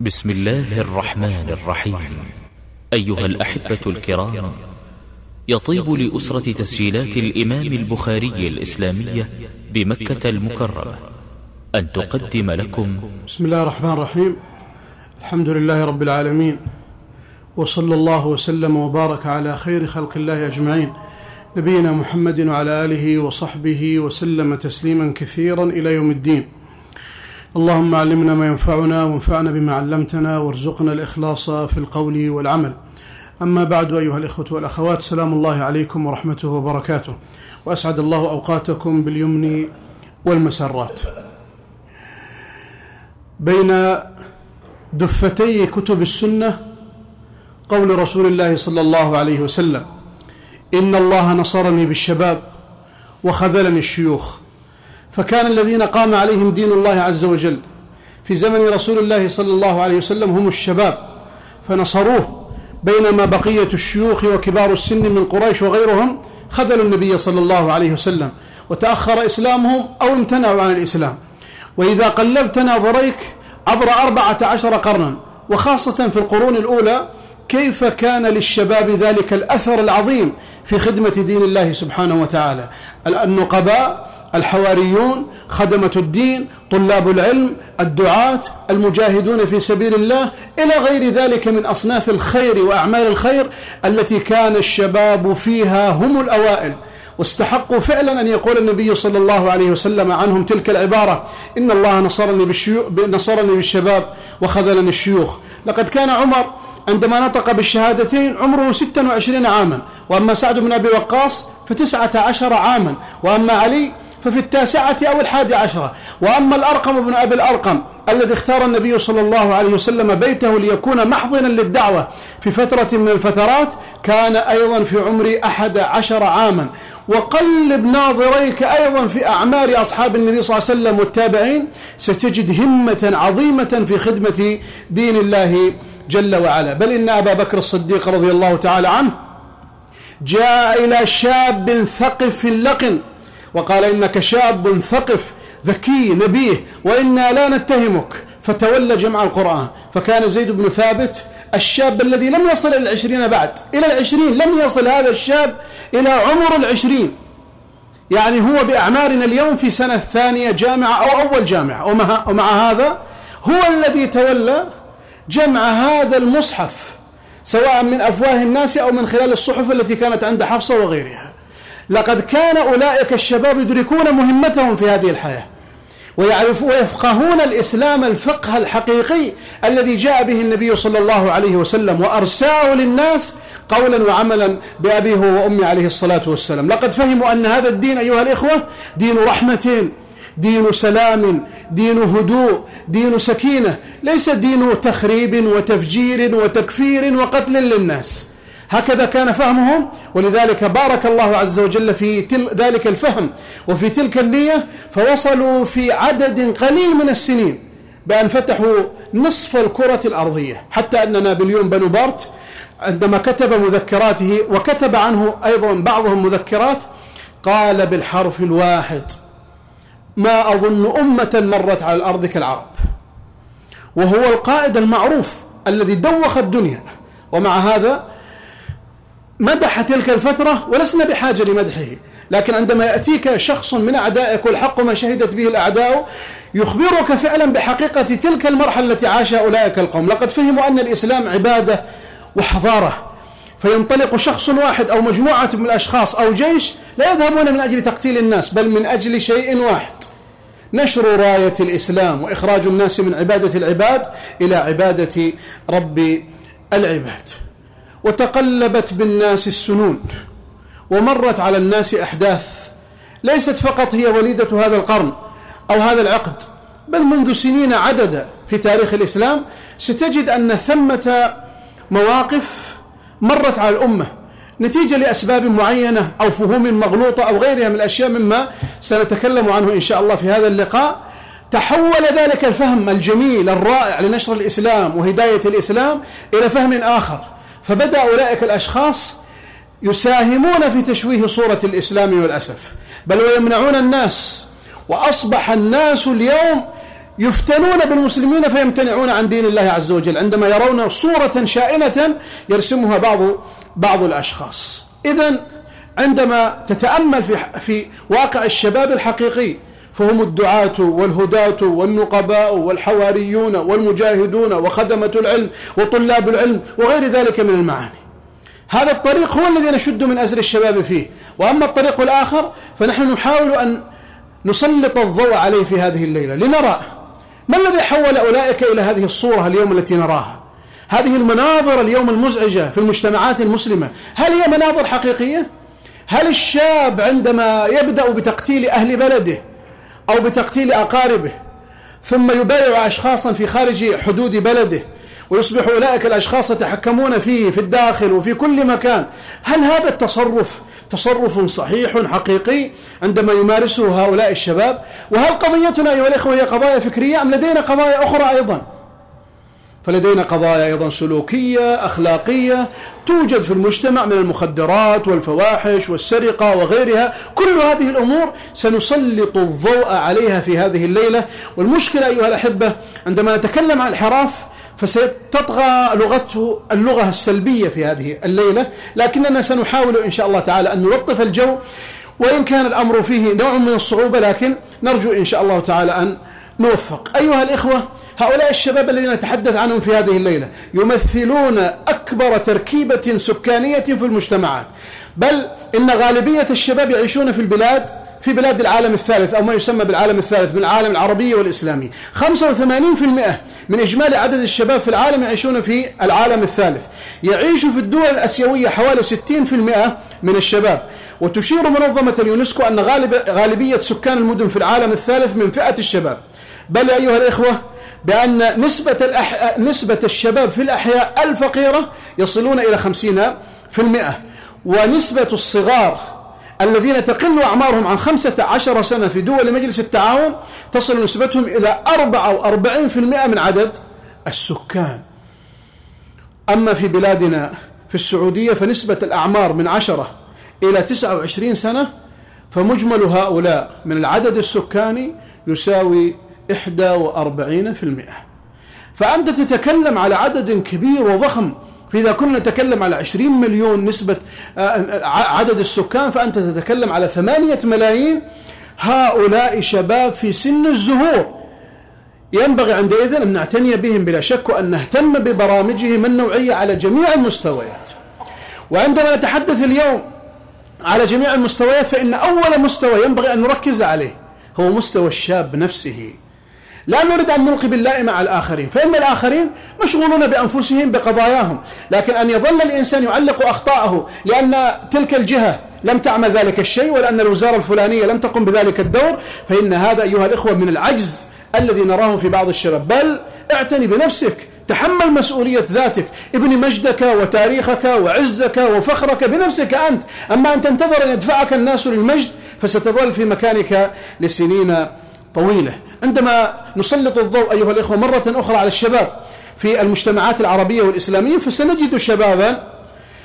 بسم الله الرحمن الرحيم. أيها الأحبة الكرام يطيب لأسرة تسجيلات الإمام البخاري الإسلامية بمكة المكرمة أن تقدم لكم. بسم الله الرحمن الرحيم. الحمد لله رب العالمين وصلى الله وسلم وبارك على خير خلق الله أجمعين. نبينا محمد وعلى آله وصحبه وسلم تسليما كثيرا إلى يوم الدين. اللهم علمنا ما ينفعنا وانفعنا بما علمتنا وارزقنا الإخلاص في القول والعمل. أما بعد أيها الإخوة والأخوات سلام الله عليكم ورحمته وبركاته. وأسعد الله أوقاتكم باليمن والمسرات. بين دفتي كتب السنة قول رسول الله صلى الله عليه وسلم إن الله نصرني بالشباب وخذلني الشيوخ. فكان الذين قام عليهم دين الله عز وجل في زمن رسول الله صلى الله عليه وسلم هم الشباب فنصروه بينما بقية الشيوخ وكبار السن من قريش وغيرهم خذلوا النبي صلى الله عليه وسلم وتأخر إسلامهم أو امتنعوا عن الإسلام. وإذا قلبت ناظريك عبر أربعة عشر قرنا وخاصة في القرون الأولى كيف كان للشباب ذلك الأثر العظيم في خدمة دين الله سبحانه وتعالى؟ النقباء الحواريون خدمة الدين طلاب العلم الدعاة المجاهدون في سبيل الله إلى غير ذلك من أصناف الخير وأعمال الخير التي كان الشباب فيها هم الأوائل. واستحقوا فعلا أن يقول النبي صلى الله عليه وسلم عنهم تلك العبارة إن الله نصرني, بالشيوخ نصرني بالشباب وخذلني الشيوخ. لقد كان عمر عندما نطق بالشهادتين عمره 26 عاما وأما سعد بن أبي وقاص فتسعة عشر عاما وأما علي ففي التاسعة أو الحادي عشرة. وأما الأرقم بن أبي الأرقم الذي اختار النبي صلى الله عليه وسلم بيته ليكون محضنا للدعوة في فترة من الفترات كان أيضا في عمر أحد عشر عاما. وقلب ناظريك أيضا في أعمار أصحاب النبي صلى الله عليه وسلم والتابعين ستجد همة عظيمة في خدمة دين الله جل وعلا. بل إن أبا بكر الصديق رضي الله تعالى عنه جاء إلى شاب ثقف لقن. وقال إنك شاب ثقف ذكي نبيه وإنا لا نتهمك. فتولى جمع القرآن. فكان زيد بن ثابت الشاب الذي لم يصل إلى العشرين بعد. إلى العشرين لم يصل هذا الشاب إلى عمر العشرين. يعني هو بأعمارنا اليوم في سنة ثانية جامعة أو أول جامعة. ومع هذا هو الذي تولى جمع هذا المصحف سواء من أفواه الناس أو من خلال الصحف التي كانت عند حفصة وغيرها. لقد كان أولئك الشباب يدركون مهمتهم في هذه الحياة ويعرفون ويفقهون الإسلام الفقه الحقيقي الذي جاء به النبي صلى الله عليه وسلم وأرساه للناس قولا وعملا بأبيه وأمي عليه الصلاة والسلام. لقد فهموا أن هذا الدين أيها الإخوة دين رحمة دين سلام دين هدوء دين سكينة ليس دين تخريب وتفجير وتكفير وقتل للناس. هكذا كان فهمهم. ولذلك بارك الله عز وجل في تل ذلك الفهم. وفي تلك النية فوصلوا في عدد قليل من السنين بأن فتحوا نصف الكرة الأرضية. حتى أن نابليون بنوبارت عندما كتب مذكراته وكتب عنه أيضا بعضهم مذكرات قال بالحرف الواحد ما أظن أمة مرت على الأرض كالعرب. وهو القائد المعروف الذي دوخ الدنيا. ومع هذا مدح تلك الفترة ولسنا بحاجة لمدحه. لكن عندما يأتيك شخص من أعدائك والحق ما شهدت به الأعداء يخبرك فعلا بحقيقة تلك المرحلة التي عاشها أولئك القوم. لقد فهموا أن الإسلام عبادة وحضارة. فينطلق شخص واحد أو مجموعة من الأشخاص أو جيش لا يذهبون من أجل تقتيل الناس بل من أجل شيء واحد نشر راية الإسلام وإخراج الناس من عبادة العباد إلى عبادة رب العباد. وتقلبت بالناس السنون ومرت على الناس أحداث ليست فقط هي وليدة هذا القرن أو هذا العقد بل منذ سنين عددا في تاريخ الإسلام ستجد أن ثمة مواقف مرت على الأمة نتيجة لأسباب معينة أو فهوم مغلوطة أو غيرها من الأشياء مما سنتكلم عنه إن شاء الله في هذا اللقاء. تحول ذلك الفهم الجميل الرائع لنشر الإسلام وهداية الإسلام إلى فهم آخر. فبدأ أولئك الأشخاص يساهمون في تشويه صورة الإسلام والأسف. بل ويمنعون الناس وأصبح الناس اليوم يفتنون بالمسلمين فيمتنعون عن دين الله عز وجل عندما يرون صورة شائنة يرسمها بعض بعض الأشخاص. إذا عندما تتأمل في في واقع الشباب الحقيقي فهم الدعاة والهداة والنقباء والحواريون والمجاهدون وخدمة العلم وطلاب العلم وغير ذلك من المعاني. هذا الطريق هو الذي نشد من أزر الشباب فيه. وأما الطريق الآخر فنحن نحاول أن نسلط الضوء عليه في هذه الليلة لنرى ما الذي حول أولئك إلى هذه الصورة اليوم التي نراها. هذه المناظر اليوم المزعجة في المجتمعات المسلمة. هل هي مناظر حقيقية؟ هل الشاب عندما يبدأ بتقتيل أهل بلده أو بتقتيل أقاربه ثم يبايع أشخاصا في خارج حدود بلده ويصبح أولئك الأشخاص يتحكمون فيه في الداخل وفي كل مكان. هل هذا التصرف تصرف صحيح حقيقي عندما يمارسه هؤلاء الشباب؟ وهل قضيتنا أيها الإخوة هي قضايا فكرية أم لدينا قضايا أخرى أيضا؟ فلدينا قضايا أيضا سلوكية أخلاقية توجد في المجتمع من المخدرات والفواحش والسرقة وغيرها. كل هذه الأمور سنسلط الضوء عليها في هذه الليلة. والمشكلة أيها الأحبة عندما نتكلم عن الحراف فستطغى لغته اللغة السلبية في هذه الليلة. لكننا سنحاول إن شاء الله تعالى أن نلطف الجو. وإن كان الأمر فيه نوع من الصعوبة لكن نرجو إن شاء الله تعالى أن نوفق. أيها الإخوة هؤلاء الشباب الذين نتحدث عنهم في هذه الليلة يمثلون أكبر تركيبة سكانية في المجتمعات. بل إن غالبية الشباب يعيشون في البلاد في بلاد العالم الثالث أو ما يسمى بالعالم الثالث من العالم العربي والإسلامي. 85% من إجمالي عدد الشباب في العالم يعيشون في العالم الثالث. يعيش في الدول الأسيوية حوالي 60% من الشباب. وتشير منظمة اليونسكو أن غالب غالبية سكان المدن في العالم الثالث من فئة الشباب. بل أيها الإخوة بأن نسبة, الأح... نسبة الشباب في الأحياء الفقيرة يصلون إلى خمسين في المئة. ونسبة الصغار الذين تقل أعمارهم عن خمسة عشر سنة في دول مجلس التعاون تصل نسبتهم إلى أربعة وأربعين في المئة من عدد السكان. أما في بلادنا في السعودية فنسبة الأعمار من عشرة إلى تسعة وعشرين سنة فمجمل هؤلاء من العدد السكاني يساوي إحدى وأربعين في المئة. فأنت تتكلم على عدد كبير وضخم. فإذا كنا نتكلم على عشرين مليون نسبة آه، عدد السكان فأنت تتكلم على ثمانية ملايين هؤلاء شباب في سن الزهور. ينبغي عندئذ أن نعتني بهم بلا شك وأن نهتم ببرامجهم النوعية على جميع المستويات. وعندما نتحدث اليوم على جميع المستويات فإن أول مستوى ينبغي أن نركز عليه هو مستوى الشاب نفسه. لا نريد أن نلقي باللائمة على الآخرين فإن الآخرين مشغولون بأنفسهم بقضاياهم لكن أن يظل الإنسان يعلق أخطاءه لأن تلك الجهة لم تعمل ذلك الشيء ولأن الوزارة الفلانية لم تقم بذلك الدور فإن هذا أيها الإخوة من العجز الذي نراه في بعض الشباب. بل اعتني بنفسك تحمل مسؤولية ذاتك ابن مجدك وتاريخك وعزك وفخرك بنفسك أنت. أما أن تنتظر أن يدفعك الناس للمجد فستظل في مكانك لسنين طويلة. عندما نسلط الضوء أيها الإخوة مرة أخرى على الشباب في المجتمعات العربية والإسلامية فسنجد شبابا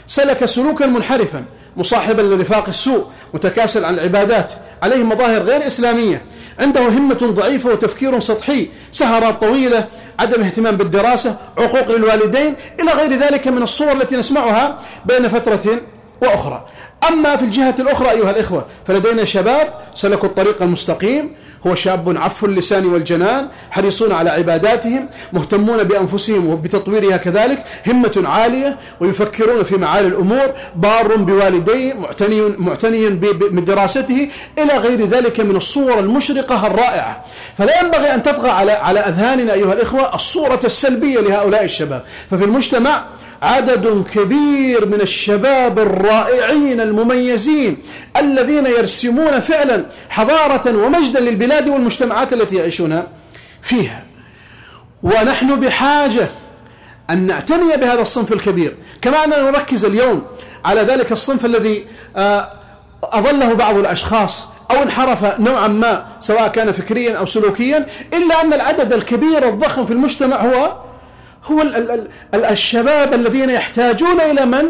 سلك سلوكا منحرفا مصاحبا لرفاق السوء متكاسل عن العبادات عليه مظاهر غير إسلامية. عنده همة ضعيفة وتفكير سطحي سهرات طويلة عدم اهتمام بالدراسة عقوق للوالدين إلى غير ذلك من الصور التي نسمعها بين فترة وأخرى. أما في الجهة الأخرى أيها الإخوة فلدينا شباب سلكوا الطريق المستقيم هو شاب عف اللسان والجنان حريصون على عباداتهم مهتمون بأنفسهم وبتطويرها كذلك همة عالية ويفكرون في معالي الأمور بار بوالديه معتني, معتني بدراسته إلى غير ذلك من الصور المشرقة الرائعة. فلا ينبغي أن تطغى على على أذهاننا أيها الإخوة الصورة السلبية لهؤلاء الشباب. ففي المجتمع عدد كبير من الشباب الرائعين المميزين الذين يرسمون فعلا حضارة ومجدا للبلاد والمجتمعات التي يعيشون فيها. ونحن بحاجة أن نعتني بهذا الصنف الكبير. كما أننا نركز اليوم على ذلك الصنف الذي آه، أظله بعض الأشخاص أو انحرف نوعا ما سواء كان فكريا أو سلوكيا إلا أن العدد الكبير الضخم في المجتمع هو هو الشباب الذين يحتاجون إلى من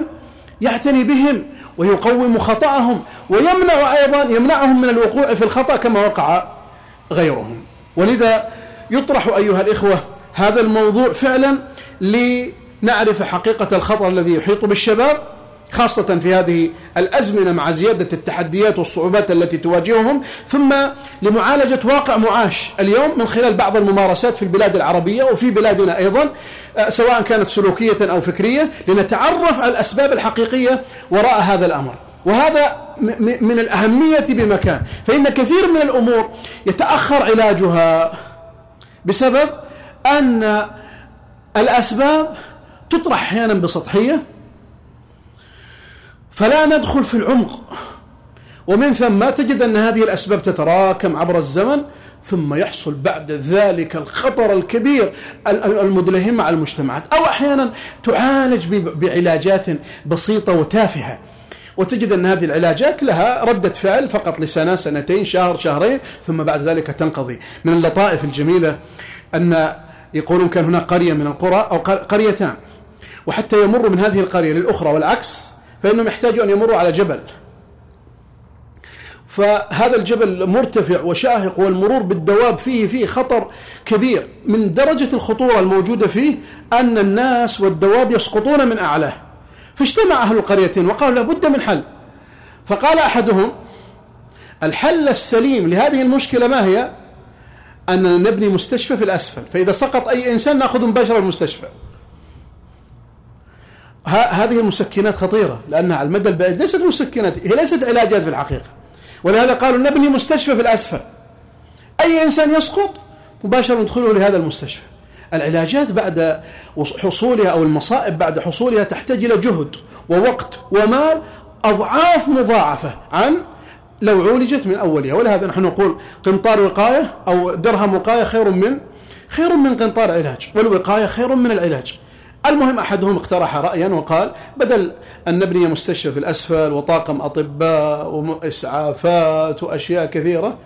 يعتني بهم ويقوم خطأهم ويمنع أيضا يمنعهم من الوقوع في الخطأ كما وقع غيرهم. ولذا يطرح أيها الإخوة هذا الموضوع فعلا لنعرف حقيقة الخطر الذي يحيط بالشباب خاصة في هذه الأزمنة مع زيادة التحديات والصعوبات التي تواجههم ثم لمعالجة واقع معاش اليوم من خلال بعض الممارسات في البلاد العربية وفي بلادنا أيضا آه، سواء كانت سلوكية أو فكرية لنتعرف على الأسباب الحقيقية وراء هذا الأمر. وهذا من الأهمية بمكان. فإن كثير من الأمور يتأخر علاجها بسبب أن الأسباب تطرح أحيانا بسطحية فلا ندخل في العمق. ومن ثم تجد أن هذه الأسباب تتراكم عبر الزمن ثم يحصل بعد ذلك الخطر الكبير المدلهم على المجتمعات. أو أحيانا تعالج بعلاجات بسيطة وتافهة. وتجد أن هذه العلاجات لها ردة فعل فقط لسنة سنتين شهر شهرين ثم بعد ذلك تنقضي. من اللطائف الجميلة أن يقولون كان هناك قرية من القرى أو قريتان. وحتى يمر من هذه القرية للأخرى والعكس فإنهم يحتاجوا أن يمروا على جبل. فهذا الجبل مرتفع وشاهق والمرور بالدواب فيه فيه خطر كبير. من درجة الخطورة الموجودة فيه أن الناس والدواب يسقطون من أعلاه. فاجتمع أهل القريتين وقالوا لابد من حل. فقال أحدهم الحل السليم لهذه المشكلة ما هي؟ أننا نبني مستشفى في الأسفل. فإذا سقط أي إنسان نأخذ مباشرة المستشفى. هذه المسكنات خطيرة لأنها على المدى البعيد ليست مسكنات هي ليست علاجات في الحقيقة. ولهذا قالوا نبني مستشفى في الأسفل. أي إنسان يسقط مباشرة ندخله لهذا المستشفى. العلاجات بعد حصولها أو المصائب بعد حصولها تحتاج إلى جهد ووقت ومال أضعاف مضاعفة عن لو عولجت من أولها. ولهذا نحن نقول قنطار وقاية أو درهم وقاية خير من خير من قنطار علاج والوقاية خير من العلاج. المهم أحدهم اقترح رأيا وقال بدل أن نبني مستشفى في الأسفل وطاقم أطباء وإسعافات وأشياء كثيرة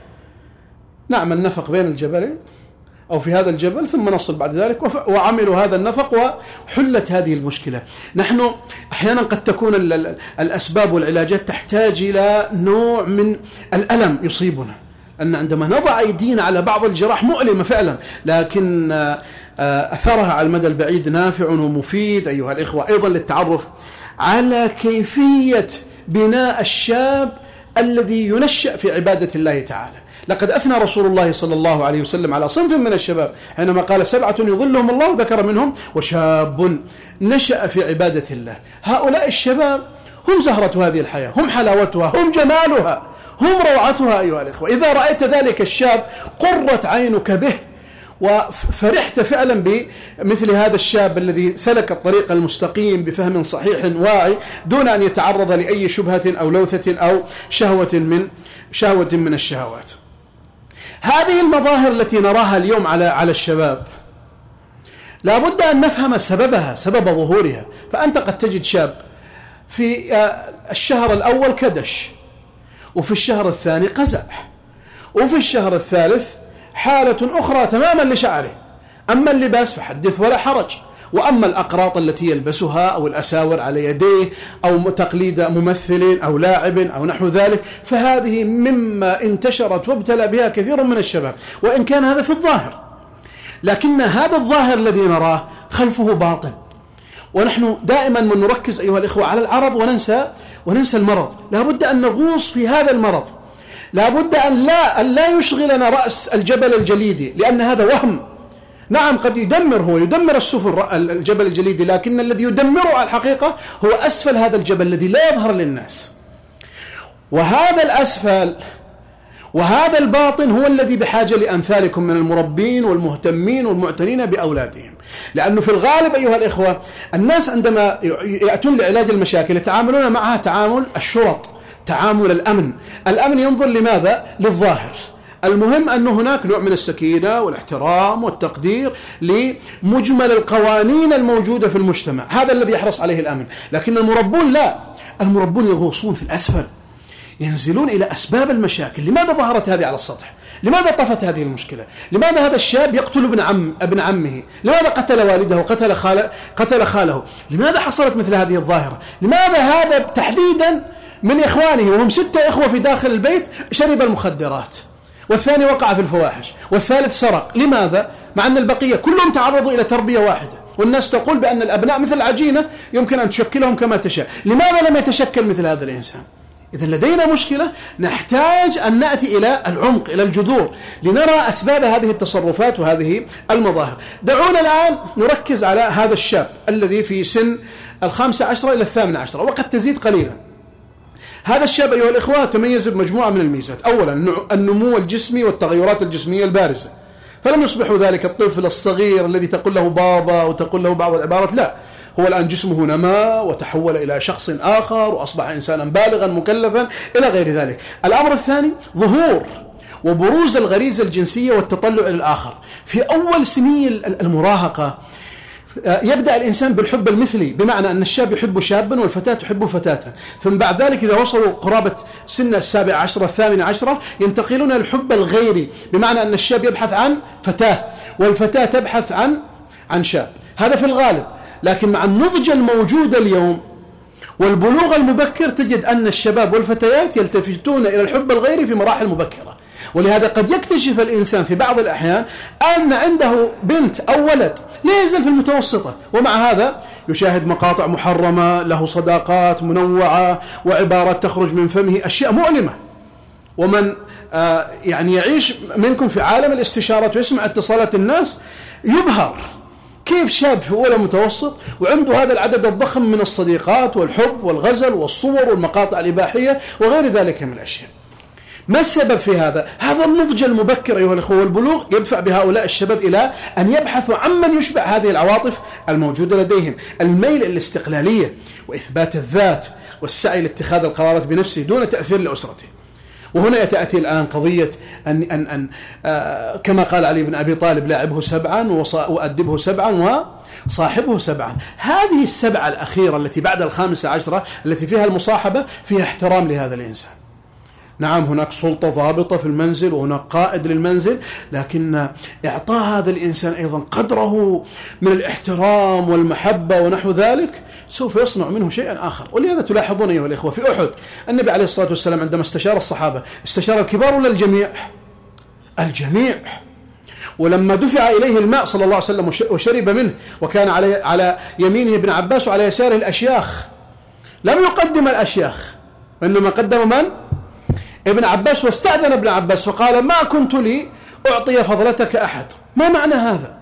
نعمل نفق بين الجبلين أو في هذا الجبل ثم نصل بعد ذلك وعملوا هذا النفق وحلت هذه المشكلة. نحن أحيانا قد تكون الأسباب والعلاجات تحتاج إلى نوع من الألم يصيبنا. أن عندما نضع أيدينا على بعض الجراح مؤلمة فعلا لكن أثرها على المدى البعيد نافع ومفيد أيها الإخوة. أيضا للتعرف على كيفية بناء الشاب الذي ينشأ في عبادة الله تعالى. لقد أثنى رسول الله صلى الله عليه وسلم على صنف من الشباب حينما قال سبعة يظلهم الله ذكر منهم وشاب نشأ في عبادة الله. هؤلاء الشباب هم زهرة هذه الحياة هم حلاوتها هم جمالها هم روعتها أيها الإخوة. إذا رأيت ذلك الشاب قرت عينك به وفرحت فعلا بمثل هذا الشاب الذي سلك الطريق المستقيم بفهم صحيح واعي دون أن يتعرض لأي شبهة أو لوثة أو شهوة من شهوة من الشهوات. هذه المظاهر التي نراها اليوم على على الشباب لا بد أن نفهم سببها سبب ظهورها فأنت قد تجد شاب في آه، الشهر الأول كدش وفي الشهر الثاني قزح وفي الشهر الثالث حالة أخرى تماما لشعره. أما اللباس فحدث ولا حرج. وأما الأقراط التي يلبسها أو الأساور على يديه أو تقليد ممثل أو لاعب أو نحو ذلك فهذه مما انتشرت وابتلى بها كثير من الشباب. وإن كان هذا في الظاهر. لكن هذا الظاهر الذي نراه خلفه باطل. ونحن دائما من نركز أيها الإخوة على العرض وننسى وننسى المرض. لابد أن نغوص في هذا المرض. لابد أن لا, أن لا يشغلنا رأس الجبل الجليدي لأن هذا وهم. نعم قد يدمر هو يدمر السفن الجبل الجليدي لكن الذي يدمره على الحقيقة هو أسفل هذا الجبل الذي لا يظهر للناس. وهذا الأسفل وهذا الباطن هو الذي بحاجة لأمثالكم من المربين والمهتمين والمعتنين بأولادهم. لأنه في الغالب أيها الإخوة الناس عندما يأتون لعلاج المشاكل يتعاملون معها تعامل الشرط. تعامل الأمن. الأمن ينظر لماذا؟ للظاهر. المهم أن هناك نوع من السكينة والاحترام والتقدير لمجمل القوانين الموجودة في المجتمع. هذا الذي يحرص عليه الأمن. لكن المربون لا. المربون يغوصون في الأسفل. ينزلون إلى أسباب المشاكل. لماذا ظهرت هذه على السطح؟ لماذا طفت هذه المشكلة؟ لماذا هذا الشاب يقتل ابن عم ابن عمه؟ لماذا قتل والده وقتل خاله قتل خاله؟ لماذا حصلت مثل هذه الظاهرة؟ لماذا هذا تحديدا من إخوانه وهم ستة إخوة في داخل البيت شرب المخدرات. والثاني وقع في الفواحش. والثالث سرق. لماذا؟ مع أن البقية كلهم تعرضوا إلى تربية واحدة. والناس تقول بأن الأبناء مثل العجينة يمكن أن تشكلهم كما تشاء. لماذا لم يتشكل مثل هذا الإنسان؟ إذا لدينا مشكلة نحتاج أن نأتي إلى العمق إلى الجذور لنرى أسباب هذه التصرفات وهذه المظاهر. دعونا الآن نركز على هذا الشاب الذي في سن الخامسة عشرة إلى الثامنة عشرة وقد تزيد قليلا. هذا الشاب أيها الإخوة تميز بمجموعة من الميزات. أولا النمو الجسمي والتغيرات الجسمية البارزة. فلم يصبح ذلك الطفل الصغير الذي تقول له بابا وتقول له بعض العبارات لا. هو الآن جسمه نما وتحول إلى شخص آخر وأصبح إنسانا بالغا مكلفا إلى غير ذلك. الأمر الثاني ظهور وبروز الغريزة الجنسية والتطلع إلى الآخر. في أول سني المراهقة يبدأ الإنسان بالحب المثلي بمعنى أن الشاب يحب شابا والفتاة تحب فتاة. ثم بعد ذلك إذا وصلوا قرابة سن السابع عشرة الثامنة عشرة ينتقلون الحب الغيري بمعنى أن الشاب يبحث عن فتاة والفتاة تبحث عن عن شاب. هذا في الغالب. لكن مع النضج الموجود اليوم والبلوغ المبكر تجد أن الشباب والفتيات يلتفتون إلى الحب الغيري في مراحل مبكرة. ولهذا قد يكتشف الإنسان في بعض الأحيان أن عنده بنت أو ولد لا يزال في المتوسطة. ومع هذا يشاهد مقاطع محرمة له صداقات منوعة وعبارات تخرج من فمه أشياء مؤلمة. ومن آه يعني يعيش منكم في عالم الاستشارات ويسمع اتصالات الناس يبهر كيف شاب في أولى متوسط وعنده هذا العدد الضخم من الصديقات والحب والغزل والصور والمقاطع الإباحية وغير ذلك من الأشياء. ما السبب في هذا؟ هذا النضج المبكر أيها الأخوة والبلوغ يدفع بهؤلاء الشباب إلى أن يبحثوا عمن يشبع هذه العواطف الموجودة لديهم. الميل الاستقلالية وإثبات الذات والسعي لاتخاذ القرارات بنفسه دون تأثير لأسرته. وهنا تأتي الآن قضية أن, أن, أن آه كما قال علي بن أبي طالب لاعبه سبعا وأدبه سبعا وصاحبه سبعا. هذه السبعة الأخيرة التي بعد الخامسة عشرة التي فيها المصاحبة فيها احترام لهذا الإنسان. نعم هناك سلطة ضابطة في المنزل وهناك قائد للمنزل لكن إعطاء هذا الإنسان أيضا قدره من الاحترام والمحبة ونحو ذلك سوف يصنع منه شيئا آخر. ولهذا تلاحظون أيها الإخوة في أحد النبي عليه الصلاة والسلام عندما استشار الصحابة استشار الكبار ولا الجميع؟ الجميع. ولما دفع إليه الماء صلى الله عليه وسلم وشرب منه وكان على على يمينه ابن عباس وعلى يساره الأشياخ. لم يقدم الأشياخ وإنما قدم من؟ ابن عباس واستأذن ابن عباس فقال ما كنت لي أعطي فضلتك أحد. ما معنى هذا؟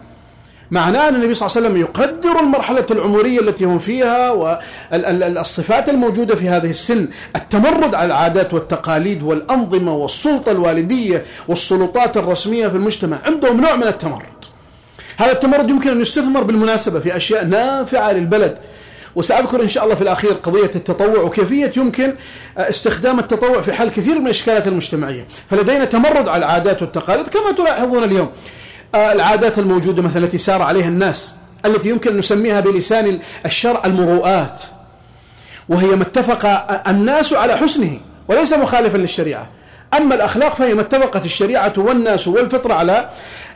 معناه أن النبي صلى الله عليه وسلم يقدر المرحلة العمرية التي هم فيها والصفات الموجودة في هذه السن التمرد على العادات والتقاليد والأنظمة والسلطة الوالدية والسلطات الرسمية في المجتمع عندهم نوع من التمرد. هذا التمرد يمكن أن يستثمر بالمناسبة في أشياء نافعة للبلد. وسأذكر إن شاء الله في الأخير قضية التطوع وكيفية يمكن استخدام التطوع في حل كثير من الإشكالات المجتمعية. فلدينا تمرد على العادات والتقاليد كما تلاحظون اليوم. العادات الموجودة مثلا التي سار عليها الناس التي يمكن أن نسميها بلسان الشرع المروءات. وهي ما اتفق الناس على حسنه وليس مخالفا للشريعة. أما الأخلاق فهي ما اتفقت الشريعة والناس والفطرة على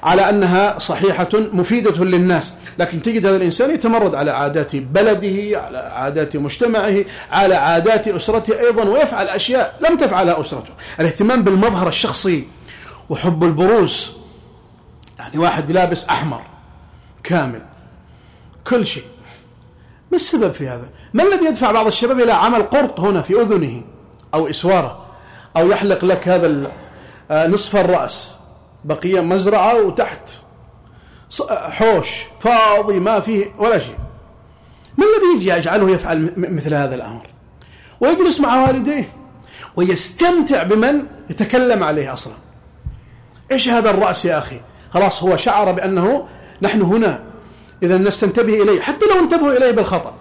على أنها صحيحة مفيدة للناس. لكن تجد هذا الإنسان يتمرد على عادات بلده على عادات مجتمعه على عادات أسرته أيضا ويفعل أشياء لم تفعلها أسرته. الاهتمام بالمظهر الشخصي وحب البروز يعني واحد لابس أحمر كامل كل شيء. ما السبب في هذا؟ ما الذي يدفع بعض الشباب إلى عمل قرط هنا في أذنه أو إسوارة أو يحلق لك هذا آه، نصف الرأس؟ بقية مزرعة وتحت. حوش فاضي ما فيه ولا شيء. ما الذي يجعله يفعل مثل هذا الأمر؟ ويجلس مع والديه ويستمتع بمن يتكلم عليه أصلا. إيش هذا الرأس يا أخي؟ خلاص هو شعر بأنه نحن هنا. إذا نستنتبه إليه حتى لو انتبهوا إليه بالخطأ.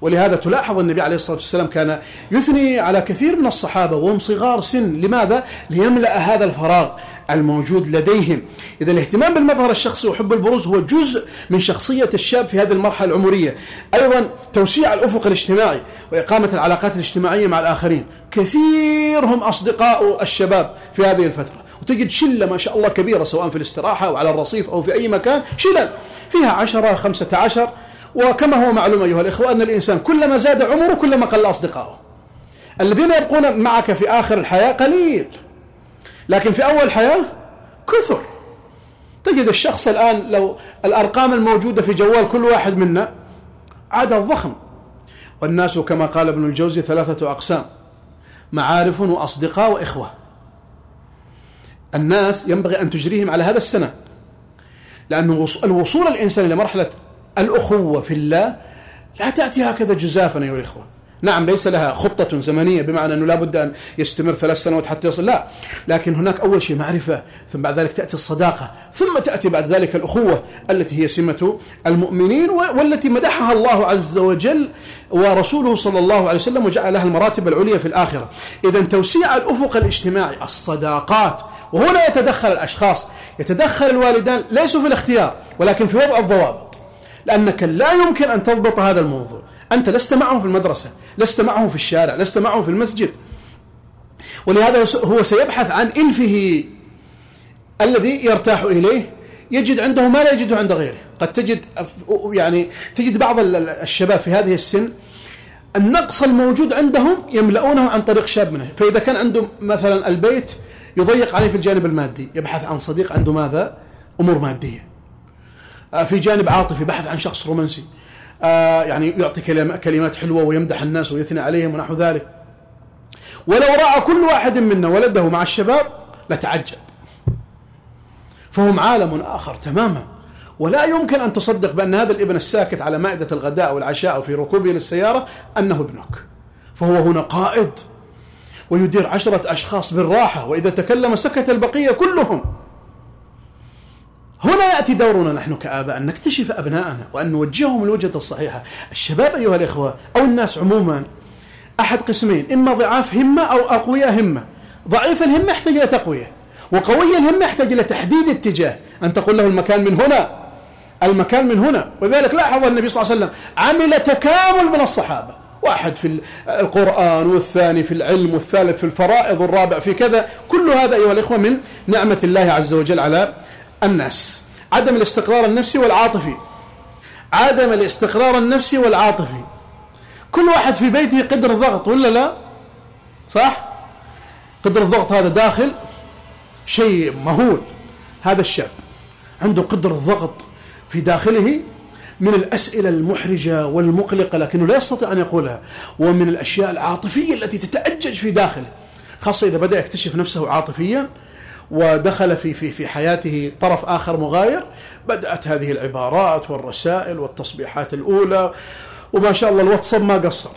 ولهذا تلاحظ النبي عليه الصلاة والسلام كان يثني على كثير من الصحابة وهم صغار سن. لماذا؟ ليملأ هذا الفراغ. الموجود لديهم. إذا الاهتمام بالمظهر الشخصي وحب البروز هو جزء من شخصية الشاب في هذه المرحلة العمرية. أيضا توسيع الأفق الاجتماعي وإقامة العلاقات الاجتماعية مع الآخرين. كثير هم أصدقاء الشباب في هذه الفترة. وتجد شلة ما شاء الله كبيرة سواء في الاستراحة أو على الرصيف أو في أي مكان شلل فيها عشرة خمسة عشر. وكما هو معلوم أيها الإخوة أن الإنسان كلما زاد عمره كلما قل أصدقائه الذين يبقون معك في آخر الحياة قليل. لكن في أول حياة كثر. تجد الشخص الآن لو الأرقام الموجودة في جوال كل واحد منا عدد ضخم والناس كما قال ابن الجوزي ثلاثة أقسام معارف وأصدقاء وإخوة. الناس ينبغي أن تجريهم على هذا السنة لأنه الوصول الإنسان إلى مرحلة الأخوة في الله لا تأتي هكذا جزافا أيها الإخوة. نعم ليس لها خطة زمنية بمعنى أنه لابد أن يستمر ثلاث سنوات حتى يصل. لا لكن هناك أول شيء معرفة ثم بعد ذلك تأتي الصداقة ثم تأتي بعد ذلك الأخوة التي هي سمة المؤمنين والتي مدحها الله عز وجل ورسوله صلى الله عليه وسلم وجعل لها المراتب العليا في الآخرة. إذا توسيع الأفق الاجتماعي الصداقات وهنا يتدخل الأشخاص. يتدخل الوالدان ليسوا في الاختيار ولكن في وضع الضوابط. لأنك لا يمكن أن تضبط هذا الموضوع. أنت لست معه في المدرسة. لست معه في الشارع لست معه في المسجد. ولهذا هو سيبحث عن إلفه الذي يرتاح إليه يجد عنده ما لا يجده عند غيره. قد تجد يعني تجد بعض الشباب في هذه السن النقص الموجود عندهم يملؤونه عن طريق شاب منه. فإذا كان عنده مثلا البيت يضيق عليه في الجانب المادي يبحث عن صديق عنده ماذا؟ أمور مادية. آه، في جانب عاطفي بحث عن شخص رومانسي. يعني يعطي كلمات حلوة ويمدح الناس ويثني عليهم ونحو ذلك. ولو رأى كل واحد منا ولده مع الشباب لتعجب. فهم عالم آخر تماما. ولا يمكن أن تصدق بأن هذا الابن الساكت على مائدة الغداء والعشاء أو في ركوبه للسيارة أنه ابنك. فهو هنا قائد. ويدير عشرة أشخاص بالراحة. وإذا تكلم سكت البقية كلهم. هنا يأتي دورنا نحن كآباء أن نكتشف أبناءنا وأن نوجههم الوجهة الصحيحة. الشباب أيها الإخوة أو الناس عموما أحد قسمين إما ضعاف همة أو أقوياء همة. ضعيف الهمة يحتاج إلى تقوية وقوي الهمة يحتاج إلى تحديد اتجاه. أن تقول له المكان من هنا المكان من هنا. ولذلك لاحظ النبي صلى الله عليه وسلم عمل تكامل من الصحابة. واحد في القرآن والثاني في العلم والثالث في الفرائض والرابع في كذا. كل هذا أيها الإخوة من نعمة الله عز وجل على الناس. عدم الاستقرار النفسي والعاطفي. عدم الاستقرار النفسي والعاطفي. كل واحد في بيته قدر الضغط ولا لا؟ صح؟ قدر الضغط هذا داخل؟ شيء مهول. هذا الشاب عنده قدر الضغط في داخله من الأسئلة المحرجة والمقلقة لكنه لا يستطيع أن يقولها. ومن الأشياء العاطفية التي تتأجج في داخله خاصة إذا بدأ يكتشف نفسه عاطفيا ودخل في في في حياته طرف آخر مغاير بدأت هذه العبارات والرسائل والتصبيحات الأولى وما شاء الله الواتساب ما قصر.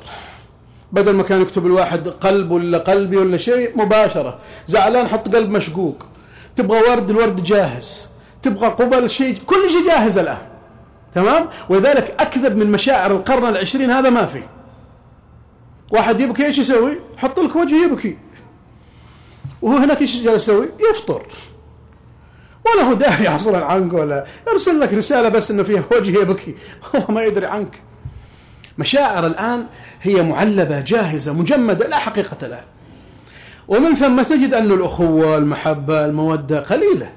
بدل ما كان يكتب الواحد قلب ولا قلبي ولا شيء مباشرة. زعلان حط قلب مشقوق. تبغى ورد الورد جاهز. تبغى قبل شيء كل شيء جاهز الآن. تمام؟ ولذلك أكذب من مشاعر القرن العشرين هذا ما في. واحد يبكي إيش يسوي؟ حط لك وجه يبكي. وهو هناك إيش جالس يسوي يفطر. ولا هو داعي أصلا عنك ولا يرسل لك رسالة بس إنه فيها وجه يبكي. هو ما يدري عنك. مشاعر الآن هي معلبة جاهزة مجمدة لا حقيقة لها. ومن ثم تجد أن الأخوة المحبة المودة قليلة.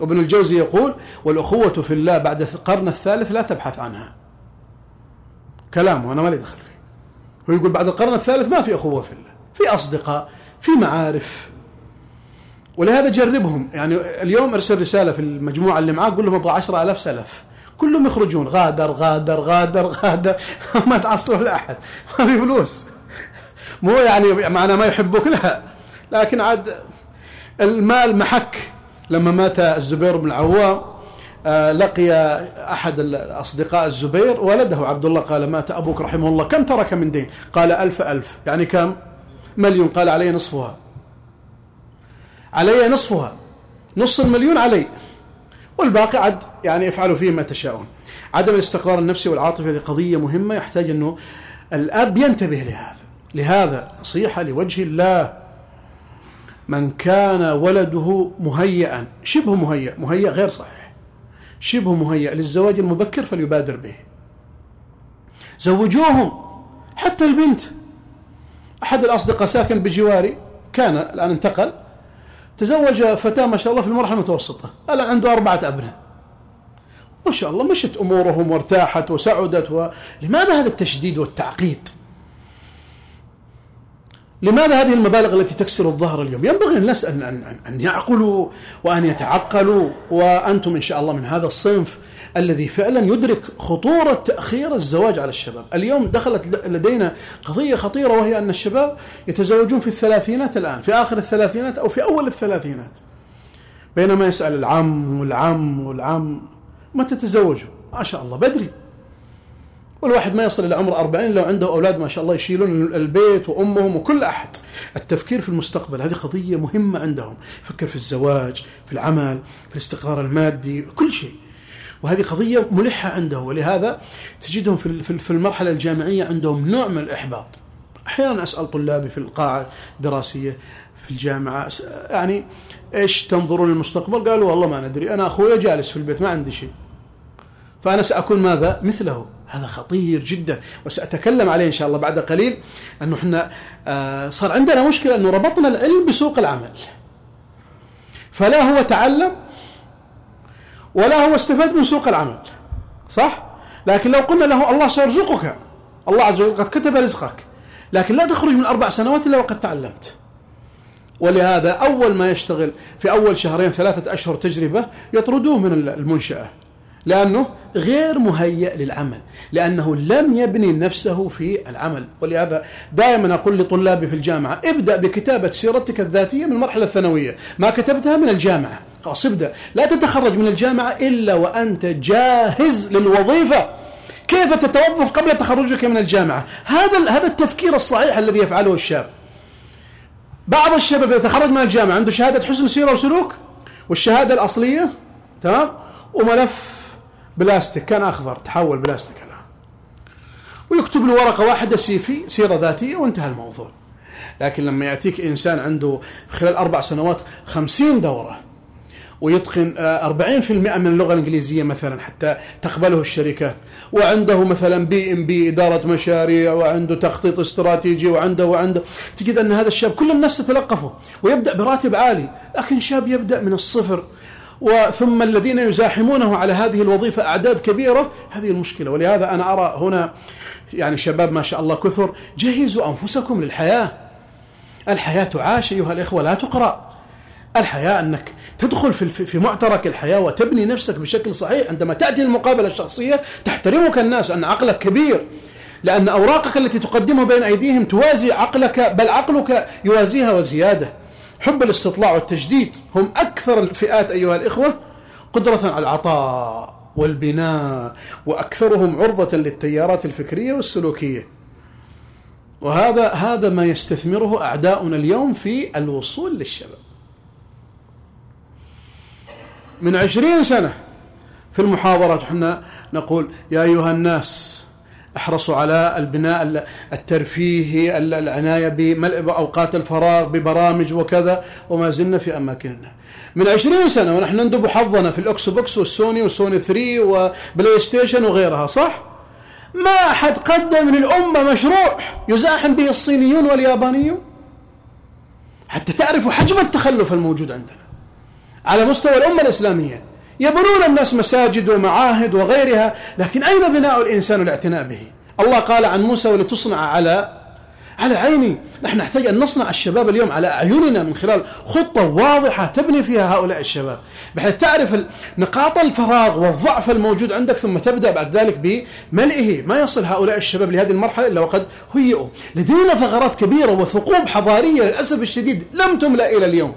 وابن الجوزي يقول والأخوة في الله بعد القرن الثالث لا تبحث عنها. كلامه أنا ما لي دخل فيه. هو يقول بعد القرن الثالث ما في أخوة في الله في أصدقاء في معارف. ولهذا جربهم. يعني اليوم ارسل رسالة في المجموعة اللي معاك قول لهم أبغى 10000 سلف. كلهم يخرجون غادر غادر غادر غادر. ما تعصروا لأحد ما في فلوس. مو يعني معناه ما يحبوك لا. لكن عاد المال محك. لما مات الزبير بن العوام آه، لقي أحد الأصدقاء الزبير ولده عبد الله قال مات أبوك رحمه الله. كم ترك من دين؟ قال ألف ألف. يعني كم؟ مليون. قال علي نصفها. علي نصفها. نص المليون علي. والباقي عد يعني افعلوا فيه ما تشاءون. عدم الاستقرار النفسي والعاطفي هذه قضية مهمة. يحتاج أنه الأب ينتبه لهذا. لهذا نصيحة لوجه الله. من كان ولده مهيئا. شبه مهيئ. مهيئ غير صحيح. شبه مهيئ للزواج المبكر فليبادر به. زوجوهم. حتى البنت. أحد الأصدقاء ساكن بجواري. كان الآن انتقل. تزوج فتاة ما شاء الله في المرحلة المتوسطة. الآن عنده أربعة أبناء. ما شاء الله مشت أمورهم وارتاحت وسعدت و... لماذا هذا التشديد والتعقيد؟ لماذا هذه المبالغ التي تكسر الظهر اليوم؟ ينبغي الناس أن, أن, أن يعقلوا وأن يتعقلوا وأنتم إن شاء الله من هذا الصنف الذي فعلا يدرك خطورة تأخير الزواج على الشباب. اليوم دخلت لدينا قضية خطيرة وهي أن الشباب يتزوجون في الثلاثينات الآن في آخر الثلاثينات أو في أول الثلاثينات. بينما يسأل العم والعم والعم ما تتزوجوا ما شاء الله بدري. والواحد ما يصل إلى عمر أربعين لو عنده أولاد ما شاء الله يشيلون البيت وأمهم وكل أحد. التفكير في المستقبل هذه قضية مهمة عندهم. فكر في الزواج في العمل في الاستقرار المادي كل شيء. وهذه قضية ملحة عنده. ولهذا تجدهم في المرحلة الجامعية عندهم نوع من الإحباط. أحيانا أسأل طلابي في القاعة الدراسية في الجامعة يعني إيش تنظرون للمستقبل؟ قالوا والله ما ندري أنا أخوي جالس في البيت ما عندي شيء. فأنا سأكون ماذا؟ مثله. هذا خطير جدا. وسأتكلم عليه إن شاء الله بعد قليل أنه إحنا آه، صار عندنا مشكلة أنه ربطنا العلم بسوق العمل. فلا هو تعلم ولا هو استفاد من سوق العمل. صح؟ لكن لو قلنا له الله سيرزقك الله عز وجل قد كتب رزقك لكن لا تخرج من أربع سنوات إلا وقد تعلمت. ولهذا أول ما يشتغل في أول شهرين ثلاثة أشهر تجربة يطردوه من المنشأة. لأنه غير مهيئ للعمل لأنه لم يبني نفسه في العمل. ولهذا دائما أقول لطلابي في الجامعة ابدأ بكتابة سيرتك الذاتية من المرحلة الثانوية. ما كتبتها من الجامعة. خلاص ابدأ لا تتخرج من الجامعة إلا وأنت جاهز للوظيفة. كيف تتوظف قبل تخرجك من الجامعة؟ هذا هذا التفكير الصحيح الذي يفعله الشاب. بعض الشباب يتخرج من الجامعة عنده شهادة حسن سيرة وسلوك والشهادة الأصلية تمام؟ وملف بلاستيك كان أخضر تحول بلاستيك الآن. ويكتب له ورقة واحدة CV سيرة ذاتية وانتهى الموضوع. لكن لما يأتيك إنسان عنده خلال أربع سنوات خمسين دورة ويتقن 40% آه، من اللغة الإنجليزية مثلا حتى تقبله الشركات. وعنده مثلا PMP إدارة مشاريع وعنده تخطيط استراتيجي وعنده وعنده. تجد أن هذا الشاب كل الناس تتلقفه ويبدأ براتب عالي لكن شاب يبدأ من الصفر. وثم الذين يزاحمونه على هذه الوظيفة أعداد كبيرة هذه المشكلة. ولهذا أنا أرى هنا يعني شباب ما شاء الله كثر جهزوا أنفسكم للحياة. الحياة تعاش أيها الإخوة لا تقرأ. الحياة أنك تدخل في في معترك الحياة وتبني نفسك بشكل صحيح. عندما تأتي المقابلة الشخصية تحترمك الناس أن عقلك كبير لأن أوراقك التي تقدمها بين أيديهم توازي عقلك بل عقلك يوازيها وزيادة. حب الاستطلاع والتجديد هم أكثر الفئات أيها الإخوة قدرة على العطاء والبناء وأكثرهم عرضة للتيارات الفكرية والسلوكية. وهذا هذا ما يستثمره أعداؤنا اليوم في الوصول للشباب. من عشرين سنة. في المحاضرات إحنا نقول يا أيها الناس احرصوا على البناء الترفيهي العناية بملء أوقات الفراغ ببرامج وكذا وما زلنا في أماكننا. من عشرين سنة ونحن ندب حظنا في ال Xbox والسوني وسوني 3 و PlayStation وغيرها صح؟ ما أحد قدم للأمة مشروع يزاحم به الصينيون واليابانيون؟ حتى تعرفوا حجم التخلف الموجود عندنا. على مستوى الأمة الإسلامية. يبنون الناس مساجد ومعاهد وغيرها لكن أين بناء الإنسان والاعتناء به؟ الله قال عن موسى ولتصنع على على عيني. نحن نحتاج أن نصنع الشباب اليوم على أعيننا من خلال خطة واضحة تبني فيها هؤلاء الشباب بحيث تعرف نقاط الفراغ والضعف الموجود عندك ثم تبدأ بعد ذلك بملئه. ما يصل هؤلاء الشباب لهذه المرحلة إلا وقد هيئوا. لدينا ثغرات كبيرة وثقوب حضارية للأسف الشديد لم تملأ إلى اليوم.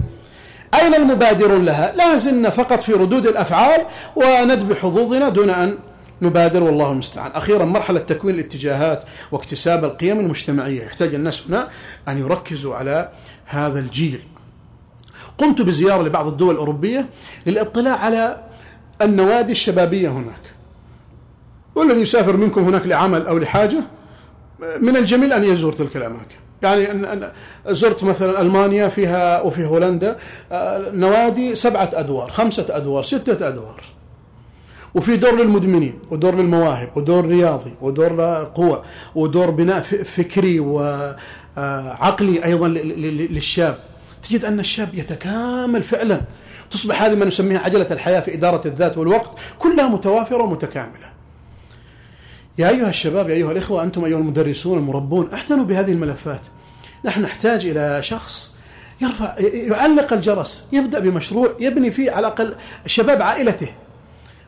أين المبادرون لها؟ لا زلنا فقط في ردود الأفعال وندب حظوظنا دون أن نبادر والله المستعان. أخيرا مرحلة تكوين الاتجاهات واكتساب القيم المجتمعية. يحتاج الناس هنا أن يركزوا على هذا الجيل. قمت بزيارة لبعض الدول الأوروبية للاطلاع على النوادي الشبابية هناك. والذي يسافر منكم هناك لعمل أو لحاجة من الجميل أن يزور تلك الأماكن. يعني زرت مثلا ألمانيا فيها وفي هولندا آه، نوادي سبعة أدوار، خمسة أدوار، ستة أدوار. وفي دور للمدمنين ودور للمواهب ودور رياضي ودور قوة ودور بناء فكري وعقلي أيضا للشاب. تجد أن الشاب يتكامل فعلا. تصبح هذه ما نسميها عجلة الحياة في إدارة الذات والوقت كلها متوافرة ومتكاملة. يا أيها الشباب يا أيها الإخوة أنتم أيها المدرسون المربون اعتنوا بهذه الملفات. نحن نحتاج إلى شخص يرفع يعلق الجرس يبدأ بمشروع يبني فيه على الأقل شباب عائلته.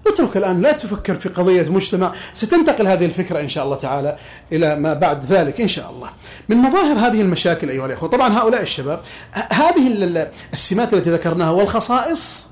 اترك الآن لا تفكر في قضية مجتمع. ستنتقل هذه الفكرة إن شاء الله تعالى إلى ما بعد ذلك إن شاء الله. من مظاهر هذه المشاكل أيها الأخوة طبعا هؤلاء الشباب هذه السمات التي ذكرناها والخصائص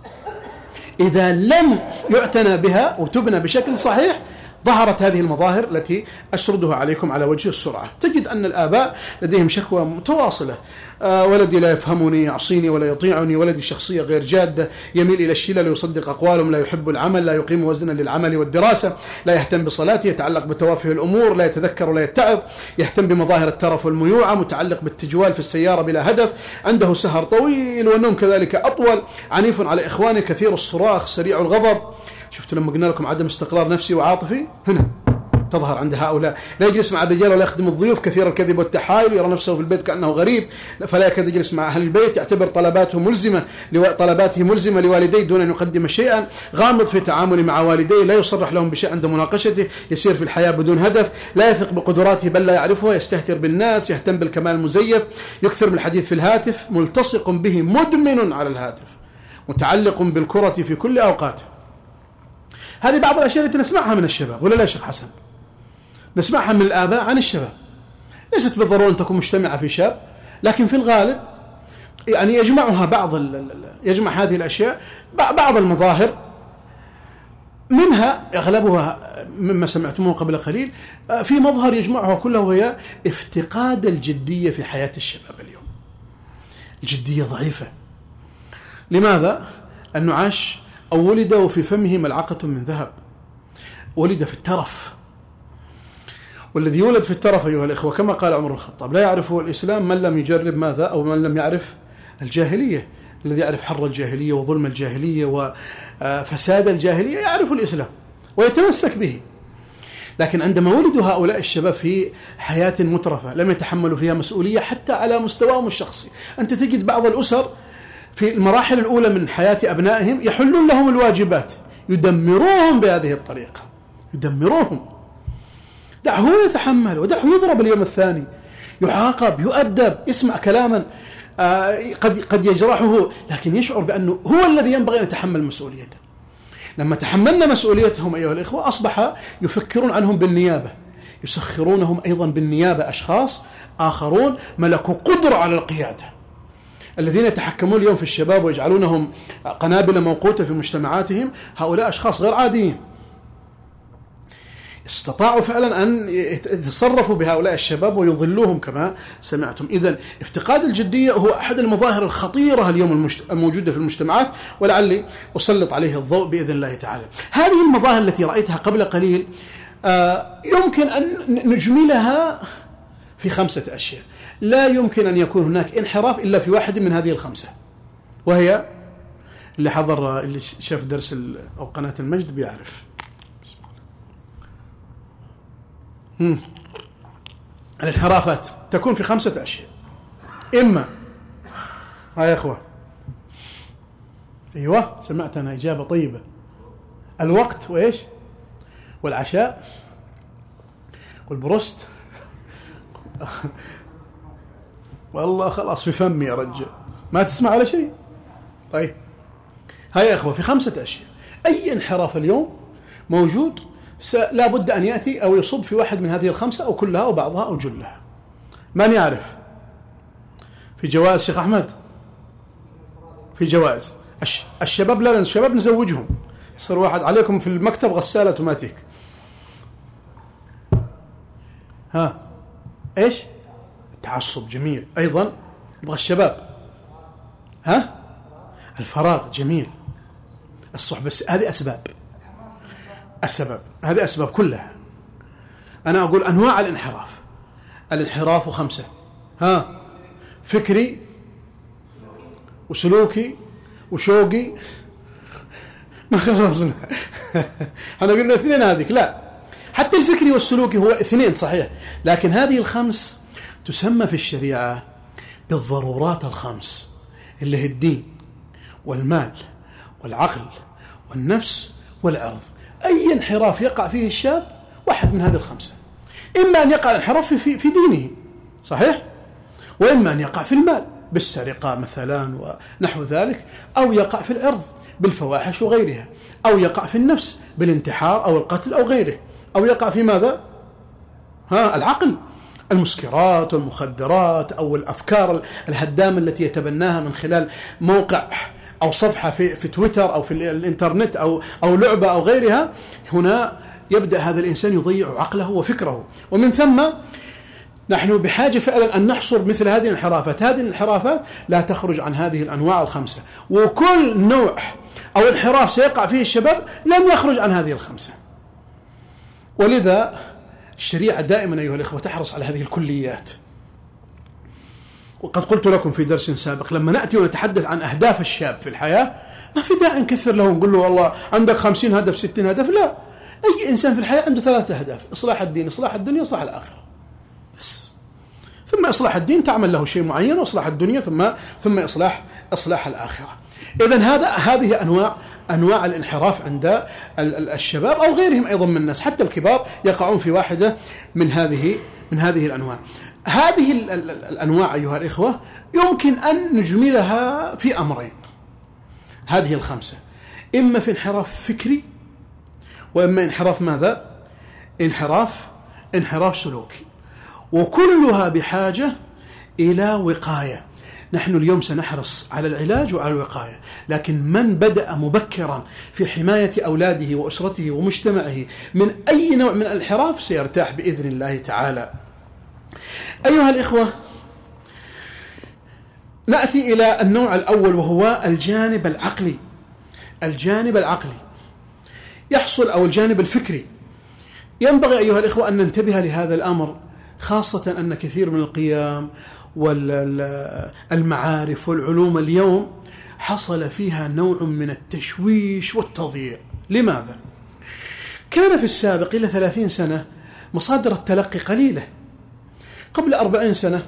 إذا لم يعتنى بها وتبنى بشكل صحيح ظهرت هذه المظاهر التي أسردها عليكم على وجه السرعة. تجد أن الآباء لديهم شكوى متواصلة. آه ولدي لا يفهمني يعصيني ولا يطيعني. ولدي شخصية غير جادة. يميل إلى الشلل ويصدق أقوالهم لا يحب العمل لا يقيم وزنا للعمل والدراسة لا يهتم بصلاته يتعلق بتوافه الأمور لا يتذكر ولا يتعظ يهتم بمظاهر الترف والميوعة متعلق بالتجوال في السيارة بلا هدف عنده سهر طويل والنوم كذلك أطول عنيف على إخوانه كثير الصراخ سريع الغضب. شفتوا لما قلنا لكم عدم استقرار نفسي وعاطفي؟ هنا. تظهر عند هؤلاء. لا يجلس مع الرجال ولا يخدم الضيوف كثير الكذب والتحايل يرى نفسه في البيت كأنه غريب. فلا يكاد يجلس مع أهل البيت يعتبر طلباته ملزمة طلباته ملزمة لوالديه دون أن يقدم شيئا. غامض في تعامله مع والديه لا يصرح لهم بشيء عند مناقشته يسير في الحياة بدون هدف لا يثق بقدراته بل لا يعرفها يستهتر بالناس يهتم بالكمال المزيف يكثر من الحديث في الهاتف ملتصق به مدمن على الهاتف متعلق بالكرة في كل أوقاته. هذه بعض الأشياء التي نسمعها من الشباب ولا لا شيخ حسن؟ نسمعها من الآباء عن الشباب. ليست بالضرورة أن تكون مجتمعة في شاب لكن في الغالب يعني يجمعها بعض يجمع هذه الأشياء بعض المظاهر. منها أغلبها مما سمعتموه قبل قليل في مظهر يجمعها كله وهي افتقاد الجدية في حياة الشباب اليوم. الجدية ضعيفة. لماذا؟ أنه عاش أو ولد وفي فمه ملعقة من ذهب. ولد في الترف. والذي يولد في الترف أيها الإخوة كما قال عمر الخطاب لا يعرف الإسلام من لم يجرب ماذا أو من لم يعرف الجاهلية. الذي يعرف حر الجاهلية وظلم الجاهلية وفساد الجاهلية يعرف الإسلام ويتمسك به. لكن عندما ولدوا هؤلاء الشباب في حياة مترفة لم يتحملوا فيها مسؤولية حتى على مستواهم الشخصي. أنت تجد بعض الأسر في المراحل الأولى من حياة أبنائهم يحلون لهم الواجبات. يدمروهم بهذه الطريقة. يدمروهم. دعه يتحمل ودعه يضرب اليوم الثاني. يعاقب يؤدب يسمع كلاما آه، قد قد يجرحه لكن يشعر بأنه هو الذي ينبغي أن يتحمل مسؤوليته. لما تحملنا مسؤوليتهم أيها الإخوة أصبح يفكرون عنهم بالنيابة. يسخرونهم أيضا بالنيابة أشخاص آخرون ملكوا قدرة على القيادة. الذين يتحكمون اليوم في الشباب ويجعلونهم قنابل موقوتة في مجتمعاتهم هؤلاء أشخاص غير عاديين. استطاعوا فعلا أن يتصرفوا بهؤلاء الشباب ويضلوهم كما سمعتم. إذا افتقاد الجدية هو أحد المظاهر الخطيرة اليوم الموجودة في المجتمعات ولعلي أسلط عليه الضوء بإذن الله تعالى. هذه المظاهر التي رأيتها قبل قليل آه، يمكن أن نجملها في خمسة أشياء. لا يمكن أن يكون هناك انحراف إلا في واحد من هذه الخمسة. وهي اللي حضر اللي شاف درس أو قناة المجد بيعرف. الانحرافات تكون في خمسة أشياء. إما ها يا إخوة. أيوة سمعت أنا إجابة طيبة. الوقت وإيش؟ والعشاء والبروست. والله خلاص في فمي يا رجال ما تسمع على شيء؟ طيب. هاي يا أخوة في خمسة أشياء. أي انحراف اليوم موجود لا بد أن يأتي أو يصب في واحد من هذه الخمسة أو كلها أو بعضها أو جلها. من يعرف؟ في جوائز شيخ أحمد؟ في جوائز. الشباب لا الشباب نزوجهم. يصير واحد عليكم في المكتب غسالة أوتوماتيك. ها. إيش؟ التعصب جميل. أيضا يبغى الشباب. ها؟ الفراغ جميل. الصحبة هذه أسباب. السبب هذه أسباب كلها. أنا أقول أنواع الانحراف. الانحراف خمسة. ها؟ فكري وسلوكي وشوقي. ما خلصنا. إحنا قلنا اثنين هذيك. لا. حتى الفكري والسلوكي هو اثنين صحيح. لكن هذه الخمس تسمى في الشريعة بالضرورات الخمس اللي هي الدين والمال والعقل والنفس والعرض أي انحراف يقع فيه الشاب واحد من هذه الخمسة. إما أن يقع الانحراف في, في دينه صحيح؟ وإما أن يقع في المال بالسرقة مثلا ونحو ذلك أو يقع في العرض بالفواحش وغيرها أو يقع في النفس بالانتحار أو القتل أو غيره. أو يقع في ماذا؟ ها العقل. المسكرات والمخدرات أو الأفكار الهدامة التي يتبناها من خلال موقع أو صفحة في, في تويتر أو في الإنترنت أو, أو لعبة أو غيرها هنا يبدأ هذا الإنسان يضيع عقله وفكره. ومن ثم نحن بحاجة فعلا أن نحصر مثل هذه الانحرافات. هذه الانحرافات لا تخرج عن هذه الأنواع الخمسة. وكل نوع أو انحراف سيقع فيه الشباب لن يخرج عن هذه الخمسة. ولذا الشريعة دائما أيها الإخوة تحرص على هذه الكليات. وقد قلت لكم في درس سابق لما نأتي ونتحدث عن أهداف الشاب في الحياة ما في داعي نكثر له ونقول له والله عندك خمسين هدف ستين هدف لا. أي إنسان في الحياة عنده ثلاثة أهداف إصلاح الدين إصلاح الدنيا إصلاح الآخرة. بس. ثم إصلاح الدين تعمل له شيء معين وإصلاح الدنيا ثم ثم إصلاح إصلاح الآخرة. إذا هذا هذه أنواع أنواع الانحراف عند الشباب أو غيرهم أيضا من الناس. حتى الكبار يقعون في واحدة من هذه من هذه الأنواع. هذه الأنواع أيها الإخوة يمكن أن نجملها في أمرين. هذه الخمسة. إما في انحراف فكري وإما انحراف ماذا؟ انحراف انحراف سلوكي. وكلها بحاجة إلى وقاية. نحن اليوم سنحرص على العلاج وعلى الوقاية، لكن من بدأ مبكرا في حماية أولاده وأسرته ومجتمعه من أي نوع من الانحراف سيرتاح بإذن الله تعالى. أيها الإخوة نأتي إلى النوع الأول وهو الجانب العقلي. الجانب العقلي يحصل أو الجانب الفكري. ينبغي أيها الإخوة أن ننتبه لهذا الأمر خاصة أن كثير من القيام والمعارف والعلوم اليوم حصل فيها نوع من التشويش والتضييع لماذا؟ كان في السابق إلى ثلاثين سنة مصادر التلقي قليلة قبل أربعين سنة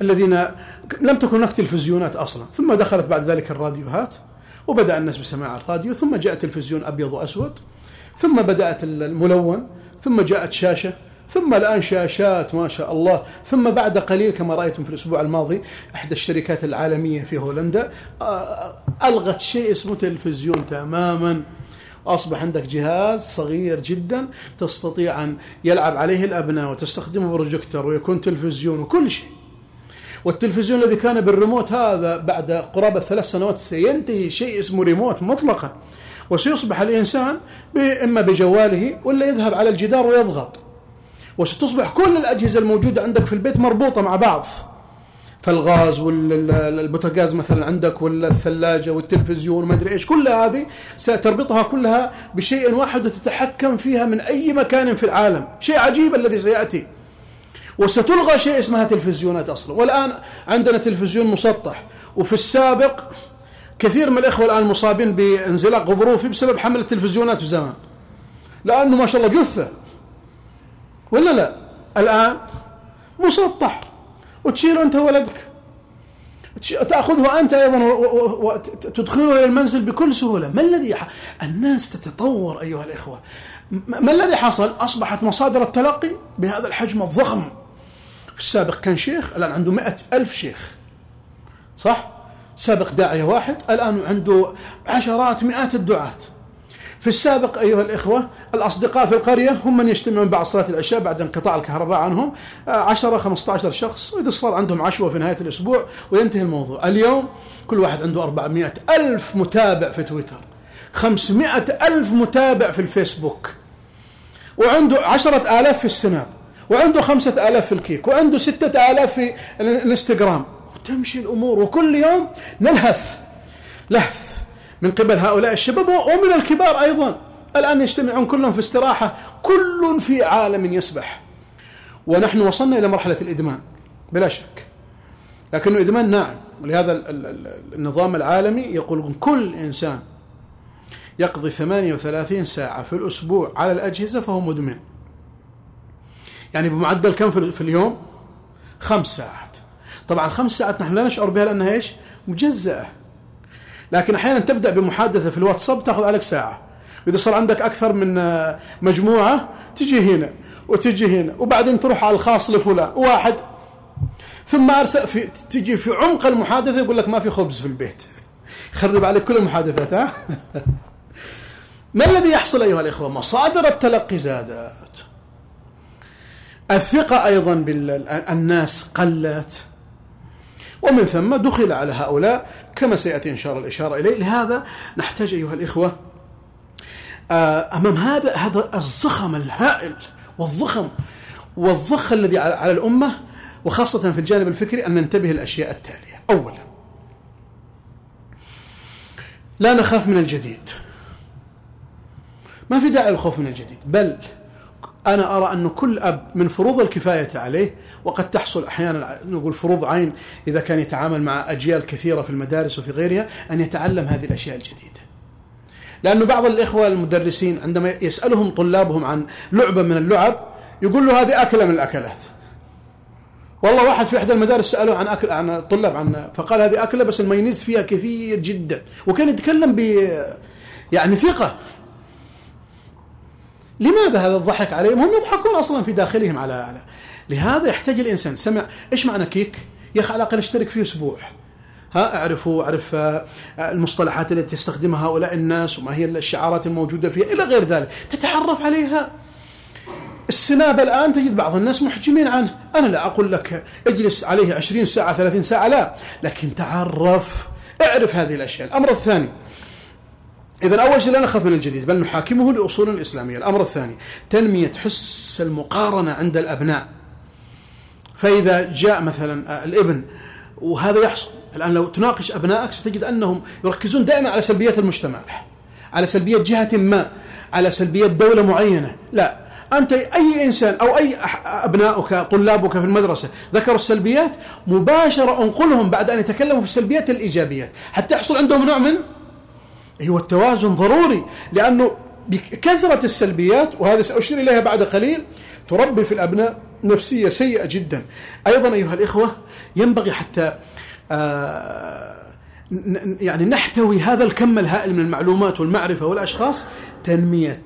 الذين لم تكن هناك تلفزيونات أصلا ثم دخلت بعد ذلك الراديوهات وبدأ الناس بسماع الراديو ثم جاء تلفزيون أبيض وأسود ثم بدأت الملون ثم جاءت شاشة ثم الآن شاشات ما شاء الله. ثم بعد قليل كما رأيتم في الأسبوع الماضي إحدى الشركات العالمية في هولندا آه، ألغت شيء اسمه تلفزيون تماما. أصبح عندك جهاز صغير جدا تستطيع أن يلعب عليه الأبناء وتستخدمه بروجيكتور ويكون تلفزيون وكل شيء. والتلفزيون الذي كان بالريموت هذا بعد قرابة ثلاث سنوات سينتهي شيء اسمه ريموت مطلقا. وسيصبح الإنسان إما بجواله ولا يذهب على الجدار ويضغط. وستصبح كل الأجهزة الموجودة عندك في البيت مربوطة مع بعض. فالغاز والبوتاغاز مثلا عندك ولا الثلاجة والتلفزيون وما أدري إيش كل هذه ستربطها كلها بشيء واحد وتتحكم فيها من أي مكان في العالم. شيء عجيب الذي سيأتي. وستلغى شيء اسمها تلفزيونات أصلا. والآن عندنا تلفزيون مسطح. وفي السابق كثير من الإخوة الآن مصابين بانزلاق غضروفي بسبب حمل التلفزيونات في زمان. لأنه ما شاء الله جثة. ولا لا؟ الآن مسطح. وتشيله أنت ولدك. تأخذه أنت أيضا وتدخله إلى المنزل بكل سهولة. ما الذي ح... الناس تتطور أيها الإخوة. ما الذي حصل؟ أصبحت مصادر التلقي بهذا الحجم الضخم. في السابق كان شيخ الآن عنده مئة ألف شيخ. صح؟ سابق داعية واحد الآن عنده عشرات مئات الدعاة. في السابق أيها الإخوة الأصدقاء في القرية هم من يجتمعون بعد صلاة العشاء بعد انقطاع الكهرباء عنهم 10 15 شخص وإذا صار عندهم عشوة في نهاية الأسبوع وينتهي الموضوع. اليوم كل واحد عنده 400 ألف متابع في تويتر 500 ألف متابع في الفيسبوك وعنده عشرة آلاف في السناب وعنده خمسة آلاف في الكيك وعنده ستة آلاف في الإنستغرام. وتمشي الأمور وكل يوم نلهث لهث. من قبل هؤلاء الشباب ومن الكبار أيضا. الآن يجتمعون كلهم في استراحة كل في عالم يسبح. ونحن وصلنا إلى مرحلة الإدمان بلا شك. لكنه إدمان ناعم. ولهذا النظام العالمي يقول كل إنسان يقضي 38 ساعة في الأسبوع على الأجهزة فهو مدمن. يعني بمعدل كم في اليوم؟ خمس ساعات. طبعا خمس ساعات نحن لا نشعر بها لأنها إيش؟ مجزأة. لكن أحيانا تبدأ بمحادثة في الواتساب تأخذ عليك ساعة. إذا صار عندك أكثر من آه، مجموعة تجي هنا وتجي هنا وبعدين تروح على الخاص لفلان واحد. ثم أرسل في تجي في عمق المحادثة يقول لك ما في خبز في البيت. خرب عليك كل المحادثات ها؟ ما الذي يحصل أيها الإخوة؟ مصادر التلقي زادت. الثقة أيضا بالناس قلت. ومن ثم دخل على هؤلاء كما سيأتي إن شاء الله الإشارة إليه. لهذا نحتاج أيها الإخوة آه، أمام هذا هذا الزخم الهائل والضخم والضخ الذي على الأمة وخاصة في الجانب الفكري أن ننتبه الأشياء التالية. أولا لا نخاف من الجديد. ما في داعي للخوف من الجديد بل أنا أرى أن كل أب من فروض الكفاية عليه وقد تحصل أحيانا نقول فروض عين إذا كان يتعامل مع أجيال كثيرة في المدارس وفي غيرها أن يتعلم هذه الأشياء الجديدة. لأنه بعض الإخوة المدرسين عندما يسألهم طلابهم عن لعبة من اللعب يقول له هذه أكلة من الأكلات. والله واحد في إحدى المدارس سالوه عن أكل عن طلاب عن فقال هذه أكلة بس المايونيز فيها كثير جدا وكان يتكلم ب يعني ثقة. لماذا هذا الضحك عليهم؟ هم يضحكون أصلا في داخلهم على على لهذا يحتاج الإنسان. سمع إيش معنى كيك؟ يا أخي على الأقل اشترك فيه أسبوع. ها اعرفوا اعرف آه، المصطلحات التي يستخدمها هؤلاء الناس وما هي الشعارات الموجودة فيها إلى غير ذلك. تتعرف عليها. السناب الآن تجد بعض الناس محجمين عنه. أنا لا أقول لك اجلس عليه عشرين ساعة ثلاثين ساعة لا. لكن تعرف اعرف هذه الأشياء. الأمر الثاني إذا أول شيء لا نخاف من الجديد بل نحاكمه لأصول الإسلامية الأمر الثاني تنمية حس المقارنة عند الأبناء. فإذا جاء مثلا الإبن وهذا يحصل. الآن لو تناقش أبنائك ستجد أنهم يركزون دائما على سلبيات المجتمع. على سلبية جهة ما على سلبية دولة معينة. لا أنت أي إنسان أو أي أبنائك طلابك في المدرسة ذكروا السلبيات مباشرة أنقلهم بعد أن يتكلموا في السلبيات الإيجابيات. حتى يحصل عندهم نوع من هو التوازن ضروري لأنه بكثرة السلبيات وهذا سأشير إليها بعد قليل تربي في الأبناء نفسية سيئة جدا. أيضا أيها الإخوة ينبغي حتى آه يعني نحتوي هذا الكم الهائل من المعلومات والمعرفة والأشخاص تنمية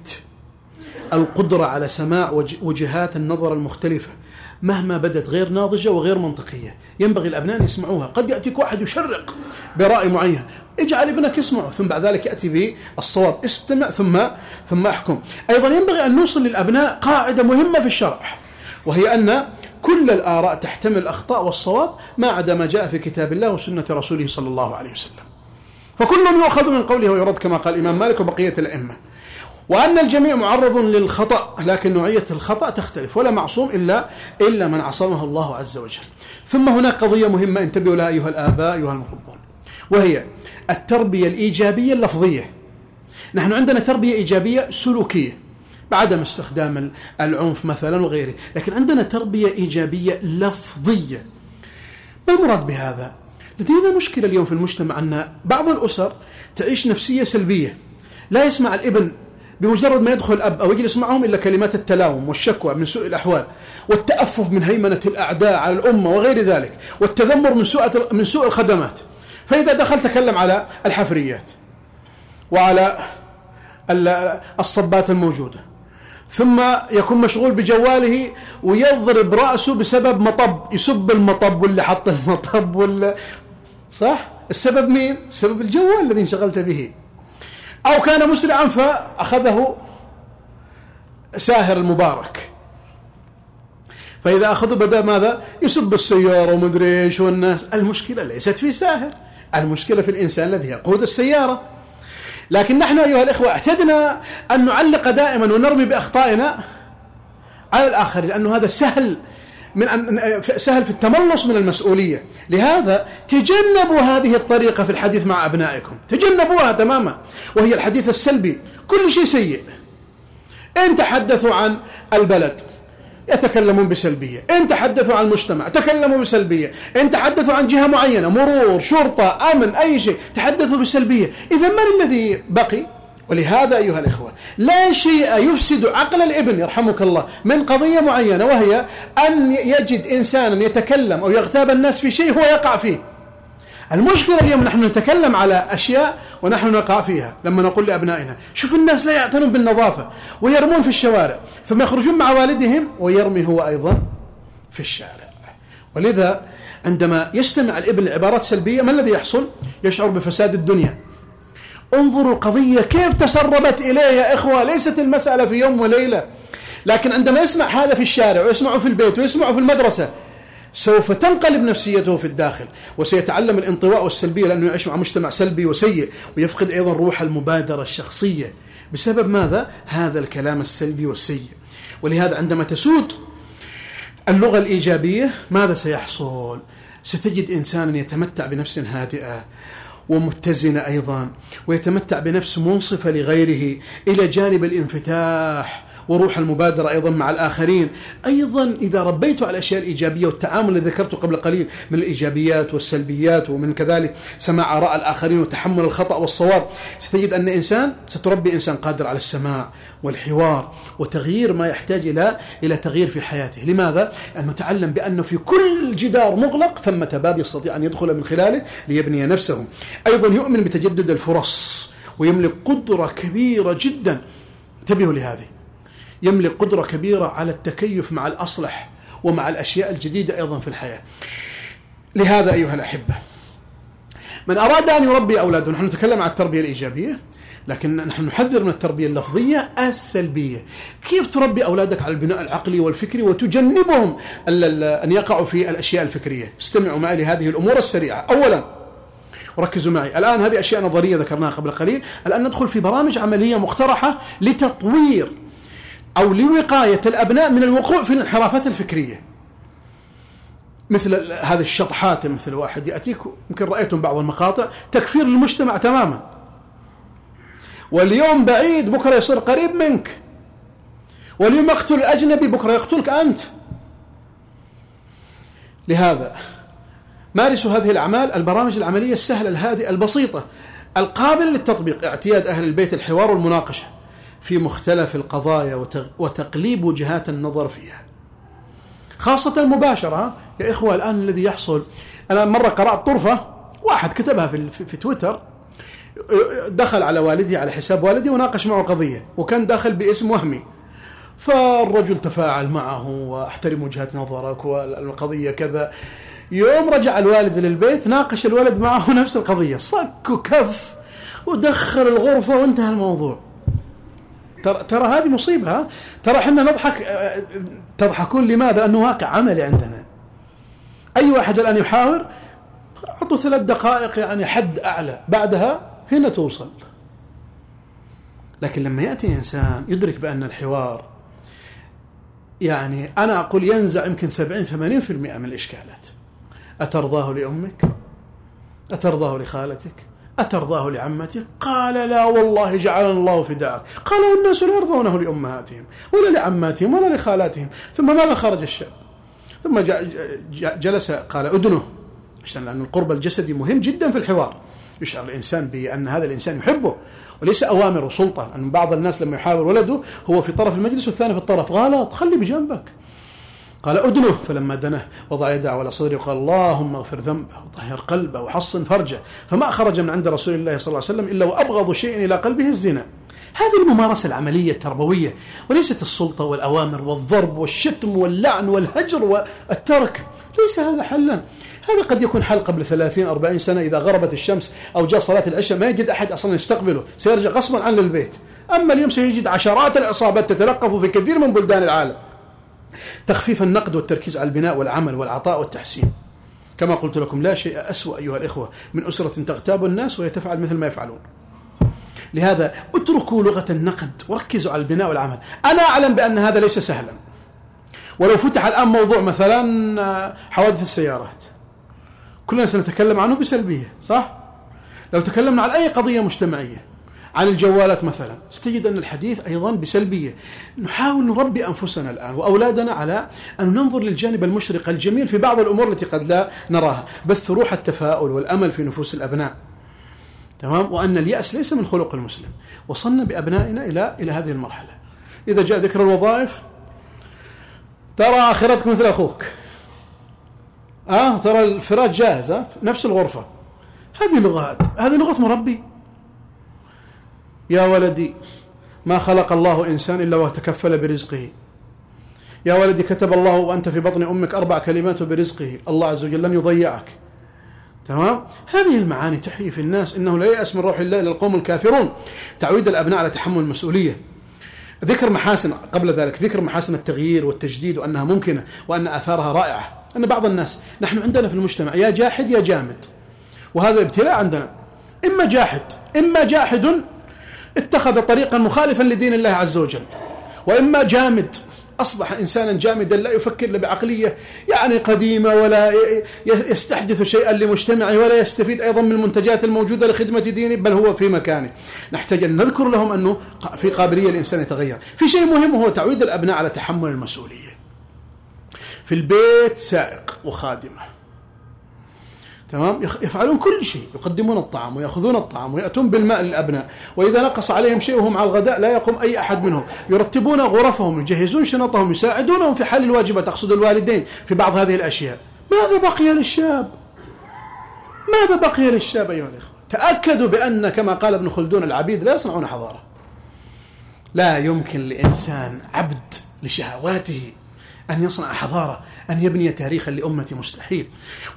القدرة على سماع وجهات النظر المختلفة مهما بدت غير ناضجة وغير منطقية. ينبغي الأبناء أن يسمعوها. قد يأتيك واحد يشرق برأي معين اجعل ابنك يسمعه ثم بعد ذلك يأتي بالصواب. استمع ثم ثم احكم. أيضا ينبغي أن نوصل للأبناء قاعدة مهمة في الشرع وهي أن كل الآراء تحتمل الأخطاء والصواب ما عدا ما جاء في كتاب الله وسنة رسوله صلى الله عليه وسلم. فكل يؤخذ من قوله ويرد كما قال الإمام مالك وبقية الأئمة. وأن الجميع معرض للخطأ لكن نوعية الخطأ تختلف ولا معصوم إلا إلا من عصمه الله عز وجل. ثم هناك قضية مهمة انتبهوا لها أيها الآباء أيها المربون وهي التربية الإيجابية اللفظية. نحن عندنا تربية إيجابية سلوكية بعدم استخدام العنف مثلا وغيره لكن عندنا تربية إيجابية لفظية. ما المراد بهذا؟ لدينا مشكلة اليوم في المجتمع أن بعض الأسر تعيش نفسية سلبية. لا يسمع الابن بمجرد ما يدخل الأب أو يجلس معهم إلا كلمات التلاوم والشكوى من سوء الأحوال والتأفف من هيمنة الأعداء على الأمة وغير ذلك والتذمر من سوء من سوء الخدمات. فإذا دخل تكلم على الحفريات وعلى الصبات الموجودة ثم يكون مشغول بجواله ويضرب رأسه بسبب مطب يسب المطب واللي حط المطب ولا صح؟ السبب مين؟ السبب الجوال الذي انشغلت به. أو كان مسرعا فأخذه ساهر المبارك. فإذا أخذه بدأ ماذا؟ يسب السيارة ومدري إيش والناس. المشكلة ليست في ساهر. المشكلة في الإنسان الذي يقود السيارة. لكن نحن أيها الإخوة اعتدنا أن نعلق دائما ونرمي بأخطائنا على الآخر لأنه هذا سهل من أن سهل في التملص من المسؤولية. لهذا تجنبوا هذه الطريقة في الحديث مع أبنائكم. تجنبوها تماما وهي الحديث السلبي. كل شيء سيء. إن تحدثوا عن البلد يتكلمون بسلبية. إن تحدثوا عن المجتمع تكلموا بسلبية. إن تحدثوا عن جهة معينة مرور شرطة أمن أي شيء تحدثوا بسلبية. إذا من الذي بقي؟ ولهذا أيها الإخوة لا شيء يفسد عقل الإبن يرحمك الله من قضية معينة وهي أن يجد إنسانا يتكلم أو يغتاب الناس في شيء هو يقع فيه. المشكلة اليوم نحن نتكلم على أشياء ونحن نقع فيها لما نقول لأبنائنا. شوف الناس لا يعتنون بالنظافة ويرمون في الشوارع ثم يخرجون مع والدهم ويرمي هو أيضا في الشارع. ولذا عندما يستمع الإبن لعبارات سلبية ما الذي يحصل؟ يشعر بفساد الدنيا. انظروا القضية كيف تسربت إليه يا إخوة ليست المسألة في يوم وليلة. لكن عندما يسمع هذا في الشارع ويسمعه في البيت ويسمعه في المدرسة سوف تنقلب نفسيته في الداخل وسيتعلم الانطواء والسلبية لأنه يعيش مع مجتمع سلبي وسيء ويفقد أيضا روح المبادرة الشخصية بسبب ماذا؟ هذا الكلام السلبي والسيء ولهذا عندما تسود اللغة الإيجابية ماذا سيحصل؟ ستجد إنسانا يتمتع بنفس هادئة ومتزنة أيضا ويتمتع بنفس منصفة لغيره إلى جانب الانفتاح وروح المبادرة أيضا مع الآخرين. أيضا إذا ربيت على الأشياء الإيجابية والتعامل الذي ذكرته قبل قليل من الإيجابيات والسلبيات ومن كذلك سماع آراء الآخرين وتحمل الخطأ والصواب ستجد أن إنسان ستربي إنسان قادر على السماع والحوار وتغيير ما يحتاج إلى إلى تغيير في حياته. لماذا؟ المتعلم بأنه في كل جدار مغلق ثمة باب يستطيع أن يدخل من خلاله ليبني نفسه. أيضا يؤمن بتجدد الفرص ويملك قدرة كبيرة جدا. انتبهوا لهذه. يملك قدرة كبيرة على التكيف مع الأصلح ومع الأشياء الجديدة أيضا في الحياة. لهذا أيها الأحبة من أراد أن يربي أولاده نحن نتكلم عن التربية الإيجابية لكن نحن نحذر من التربية اللفظية السلبية. كيف تربي أولادك على البناء العقلي والفكري وتجنبهم أن يقعوا في الأشياء الفكرية؟ استمعوا معي لهذه الأمور السريعة. أولا وركزوا معي. الآن هذه أشياء نظرية ذكرناها قبل قليل. الآن ندخل في برامج عملية مقترحة لتطوير أو لوقاية الأبناء من الوقوع في الانحرافات الفكرية. مثل هذه الشطحات مثل واحد يأتيك يمكن رأيتم بعض المقاطع تكفير المجتمع تماما. واليوم بعيد بكرة يصير قريب منك. واليوم يقتل الأجنبي بكرة يقتلك أنت. لهذا مارسوا هذه الأعمال البرامج العملية السهلة الهادئة البسيطة القابلة للتطبيق اعتياد أهل البيت الحوار والمناقشة. في مختلف القضايا وتقليب وجهات النظر فيها. خاصة المباشرة يا إخوة الآن الذي يحصل أنا مرة قرأت طرفة واحد كتبها في, في تويتر دخل على والدي على حساب والدي وناقش معه قضية وكان داخل باسم وهمي. فالرجل تفاعل معه وأحترم وجهة نظرك والقضية كذا. يوم رجع الوالد للبيت ناقش الولد معه نفس القضية. صك وكف ودخل الغرفة وانتهى الموضوع. ترى ترى هذه مصيبة ترى إحنا نضحك آه، تضحكون لماذا؟ لأنه واقع عملي عندنا أي واحد الآن يحاور أعطوا ثلاث دقائق يعني حد أعلى بعدها هنا توصل لكن لما يأتي إنسان يدرك بأن الحوار يعني أنا أقول ينزع يمكن 70 80% من الإشكالات أترضاه لأمك؟ أترضاه لخالتك؟ أترضاه لعمتك قال لا والله جعلنا الله فداءك. قال والناس لا يرضونه لأمهاتهم ولا لعماتهم ولا لخالاتهم. ثم ماذا خرج الشاب؟ ثم جلس قال أدنه. عشان لأن القرب الجسدي مهم جدا في الحوار. يشعر الإنسان بأن هذا الإنسان يحبه وليس أوامر وسلطة أن بعض الناس لما يحاور ولده هو في طرف المجلس والثاني في الطرف. غلط خلي بجنبك. قال أدنه فلما دنه وضع يده على صدره وقال اللهم اغفر ذنبه وطهر قلبه وحصن فرجه فما خرج من عند رسول الله صلى الله عليه وسلم إلا وأبغض شيء إلى قلبه الزنا. هذه الممارسة العملية التربوية وليست السلطة والأوامر والضرب والشتم واللعن والهجر والترك ليس هذا حلا. هذا قد يكون حل قبل 30 40 سنة إذا غربت الشمس أو جاء صلاة العشاء ما يجد أحد أصلا يستقبله سيرجع غصبا عن للبيت. أما اليوم سيجد عشرات العصابات تتلقف في كثير من بلدان العالم. تخفيف النقد والتركيز على البناء والعمل والعطاء والتحسين. كما قلت لكم لا شيء أسوأ أيها الإخوة من أسرة تغتاب الناس وهي تفعل مثل ما يفعلون. لهذا اتركوا لغة النقد وركزوا على البناء والعمل. أنا أعلم بأن هذا ليس سهلا. ولو فتح الآن موضوع مثلا حوادث السيارات. كلنا سنتكلم عنه بسلبية صح؟ لو تكلمنا عن أي قضية مجتمعية عن الجوالات مثلا. ستجد أن الحديث أيضا بسلبية. نحاول نربي أنفسنا الآن وأولادنا على أن ننظر للجانب المشرق الجميل في بعض الأمور التي قد لا نراها بث روح التفاؤل والأمل في نفوس الأبناء. تمام؟ وأن اليأس ليس من خلق المسلم. وصلنا بأبنائنا إلى إلى هذه المرحلة. إذا جاء ذكر الوظائف ترى آخرتك مثل أخوك. آه ترى الفراش جاهز آه نفس الغرفة. هذه لغات. هذه لغة مربي. يا ولدي ما خلق الله إنسان إلا وتكفل برزقه. يا ولدي كتب الله وأنت في بطن أمك أربع كلمات برزقه. الله عز وجل لن يضيعك. تمام؟ هذه المعاني تحيي في الناس إنه لا يأس من روح الله إلى القوم الكافرون. تعويد الأبناء على تحمل المسؤولية. ذكر محاسن قبل ذلك ذكر محاسن التغيير والتجديد وأنها ممكنة وأن آثارها رائعة. أن بعض الناس نحن عندنا في المجتمع يا جاحد يا جامد. وهذا ابتلاء عندنا. إما جاحد إما جاحد اتخذ طريقا مخالفا لدين الله عز وجل. وإما جامد أصبح إنسانا جامدا لا يفكر إلا بعقلية يعني قديمة ولا يستحدث شيئا لمجتمعه ولا يستفيد أيضا من المنتجات الموجودة لخدمة دينه بل هو في مكانه. نحتاج أن نذكر لهم أنه في قابلية الإنسان يتغير. في شيء مهم وهو تعويد الأبناء على تحمل المسؤولية. في البيت سائق وخادمة. تمام؟ يفعلون كل شيء يقدمون الطعام ويأخذون الطعام ويأتون بالماء للأبناء وإذا نقص عليهم شيء وهم على الغداء لا يقوم أي أحد منهم. يرتبون غرفهم يجهزون شنطهم يساعدونهم في حل الواجبات أقصد الوالدين في بعض هذه الأشياء. ماذا بقي للشاب؟ ماذا بقي للشاب أيها الإخوة؟ تأكدوا بأن كما قال ابن خلدون العبيد لا يصنعون حضارة. لا يمكن لإنسان عبد لشهواته أن يصنع حضارة. أن يبني تاريخا لأمة مستحيل.